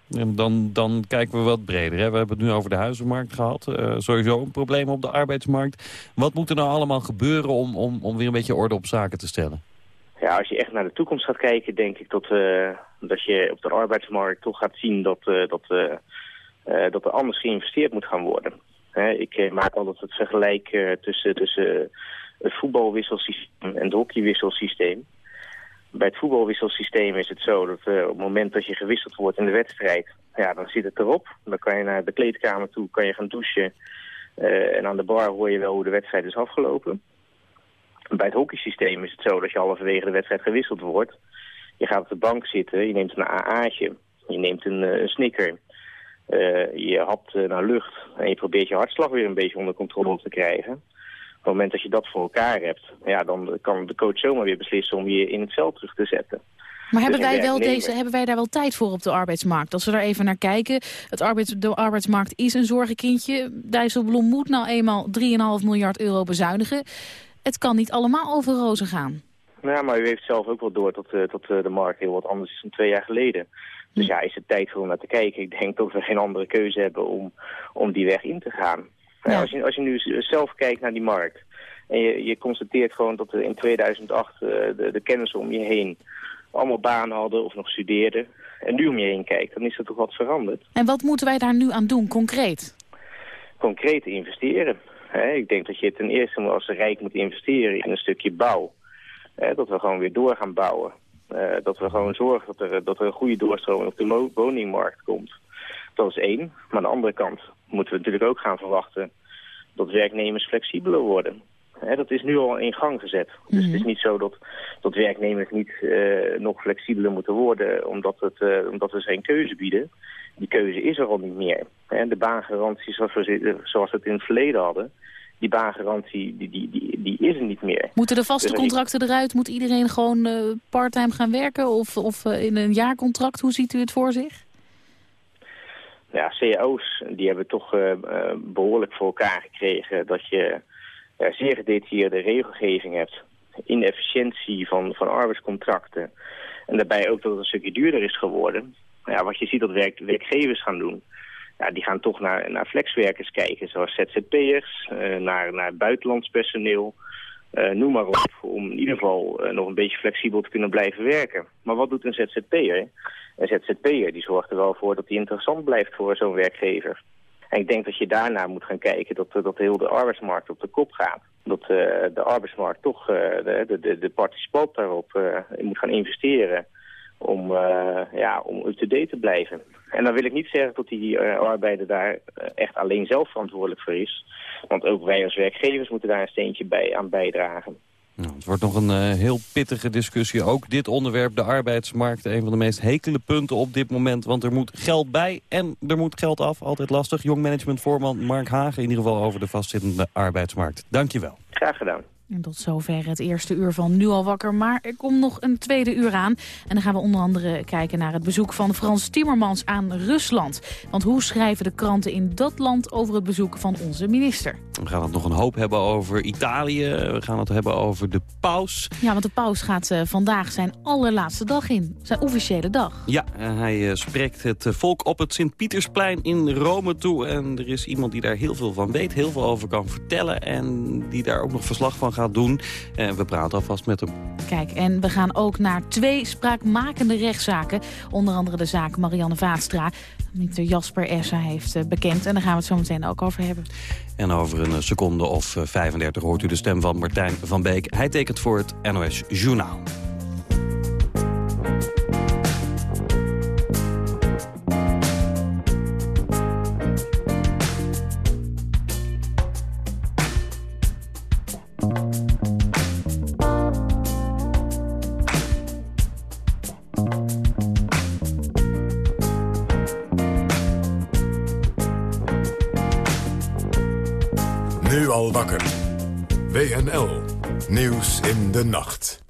Dan, dan kijken we wat breder. Hè. We hebben het nu over de huizenmarkt gehad. Eh, sowieso een probleem op de arbeidsmarkt. Wat moet er nou allemaal gebeuren om, om, om weer een beetje orde op zaken te stellen? Ja, als je echt naar de toekomst gaat kijken, denk ik dat, eh, dat je op de arbeidsmarkt toch gaat zien dat, eh, dat, dat er anders geïnvesteerd moet gaan worden. Ik maak altijd het vergelijk tussen, tussen het voetbalwisselsysteem en het hockeywisselsysteem. Bij het voetbalwisselsysteem is het zo dat eh, op het moment dat je gewisseld wordt in de wedstrijd, ja, dan zit het erop. Dan kan je naar de kleedkamer toe, kan je gaan douchen. eh, en aan de bar hoor je wel hoe de wedstrijd is afgelopen. Bij het hockeysysteem is het zo dat je halverwege de wedstrijd gewisseld wordt. Je gaat op de bank zitten, je neemt een AA'tje, je neemt een, eh, een snicker. je hapt naar lucht en je probeert je hartslag weer een beetje onder controle te krijgen. Op het moment dat je dat voor elkaar hebt, ja, dan kan de coach zomaar weer beslissen om je in het veld terug te zetten. Maar hebben Dus wij, wel deze, hebben wij daar wel tijd voor op de arbeidsmarkt? Als we daar even naar kijken. Het arbeids, de arbeidsmarkt is een zorgenkindje. Dijsselbloem moet nou eenmaal 3,5 miljard euro bezuinigen. Het kan niet allemaal over rozen gaan. Ja, maar u heeft zelf ook wel door dat, eh, dat eh, de markt heel wat anders is dan twee jaar geleden. Dus ja, is het tijd voor om naar te kijken. Ik denk dat we geen andere keuze hebben om, om die weg in te gaan. Ja, als, je, als je nu zelf kijkt naar die markt en je, je constateert gewoon dat er in 2008 eh, de, de kennis om je heen allemaal banen hadden of nog studeerden. En nu om je heen kijkt, dan is er toch wat veranderd. En wat moeten wij daar nu aan doen, concreet? concreet investeren. Ik denk dat je ten eerste als Rijk moet investeren in een stukje bouw. Dat we gewoon weer door gaan bouwen. Eh, dat we gewoon zorgen dat er, dat er een goede doorstroming op de woningmarkt komt. Dat is één. Maar aan de andere kant moeten we natuurlijk ook gaan verwachten dat werknemers flexibeler worden. Dat is nu al in gang gezet. Dus het is niet zo dat, dat werknemers niet eh, nog flexibeler moeten worden omdat, het, eh, omdat we ze geen keuze bieden. Die keuze is er al niet meer. Hè, de baangarantie zoals we, zoals we het in het verleden hadden, die baangarantie, die, die, die, die is er niet meer. Moeten de vaste Dus contracten eruit? Moet iedereen gewoon eh, parttime gaan werken? Of, of in een jaarcontract? Hoe ziet u het voor zich? Ja, cao's die hebben toch eh, eh, behoorlijk voor elkaar gekregen dat je ja, zeer gedetailleerde regelgeving hebt in efficiëntie van, van arbeidscontracten. En daarbij ook dat het een stukje duurder is geworden. Ja, wat je ziet dat werk, werkgevers gaan doen, ja, die gaan toch naar, naar flexwerkers kijken, zoals ZZP'ers, eh, naar, naar buitenlands personeel. eh, noem maar op, om in ieder geval eh, nog een beetje flexibel te kunnen blijven werken. Maar wat doet een ZZP'er? Een ZZP'er die zorgt er wel voor dat hij interessant blijft voor zo'n werkgever. En ik denk dat je daarna moet gaan kijken dat, dat heel de arbeidsmarkt op de kop gaat. Dat eh, de arbeidsmarkt toch eh, de, de, de, participant daarop in moet gaan investeren om, ja, om up-to-date te blijven. En dan wil ik niet zeggen dat die arbeider daar echt alleen zelf verantwoordelijk voor is. Want ook wij als werkgevers moeten daar een steentje bij aan bijdragen. Nou, het wordt nog een eh, heel pittige discussie. Ook dit onderwerp, de arbeidsmarkt, een van de meest hekele punten op dit moment. Want er moet geld bij en er moet geld af. Altijd lastig. Jong managementvoorman Mark Hagen in ieder geval over de vastzittende arbeidsmarkt. Dankjewel. Graag gedaan. En tot zover het eerste uur van Nu al wakker. Maar er komt nog een tweede uur aan. En dan gaan we onder andere kijken naar het bezoek van Frans Timmermans aan Rusland. Want hoe schrijven de kranten in dat land over het bezoek van onze minister? We gaan het nog een hoop hebben over Italië. We gaan het hebben over de paus. Ja, want de paus gaat eh, vandaag zijn allerlaatste dag in. Zijn officiële dag. Ja, hij eh, spreekt het eh, volk op het Sint-Pietersplein in Rome toe. En er is iemand die daar heel veel van weet, heel veel over kan vertellen... en die daar ook nog verslag van gaat doen. En we praten alvast met hem. Kijk, en we gaan ook naar twee spraakmakende rechtszaken. Onder andere de zaak Marianne Vaatstra. Minister Jasper Essa heeft eh, bekend. En daar gaan we het zo meteen ook over hebben. En over een seconde of eh, 35 hoort u de stem van Martijn van Beek. Hij tekent voor het NOS Journaal. Al wakker. WNL. Nieuws in de nacht.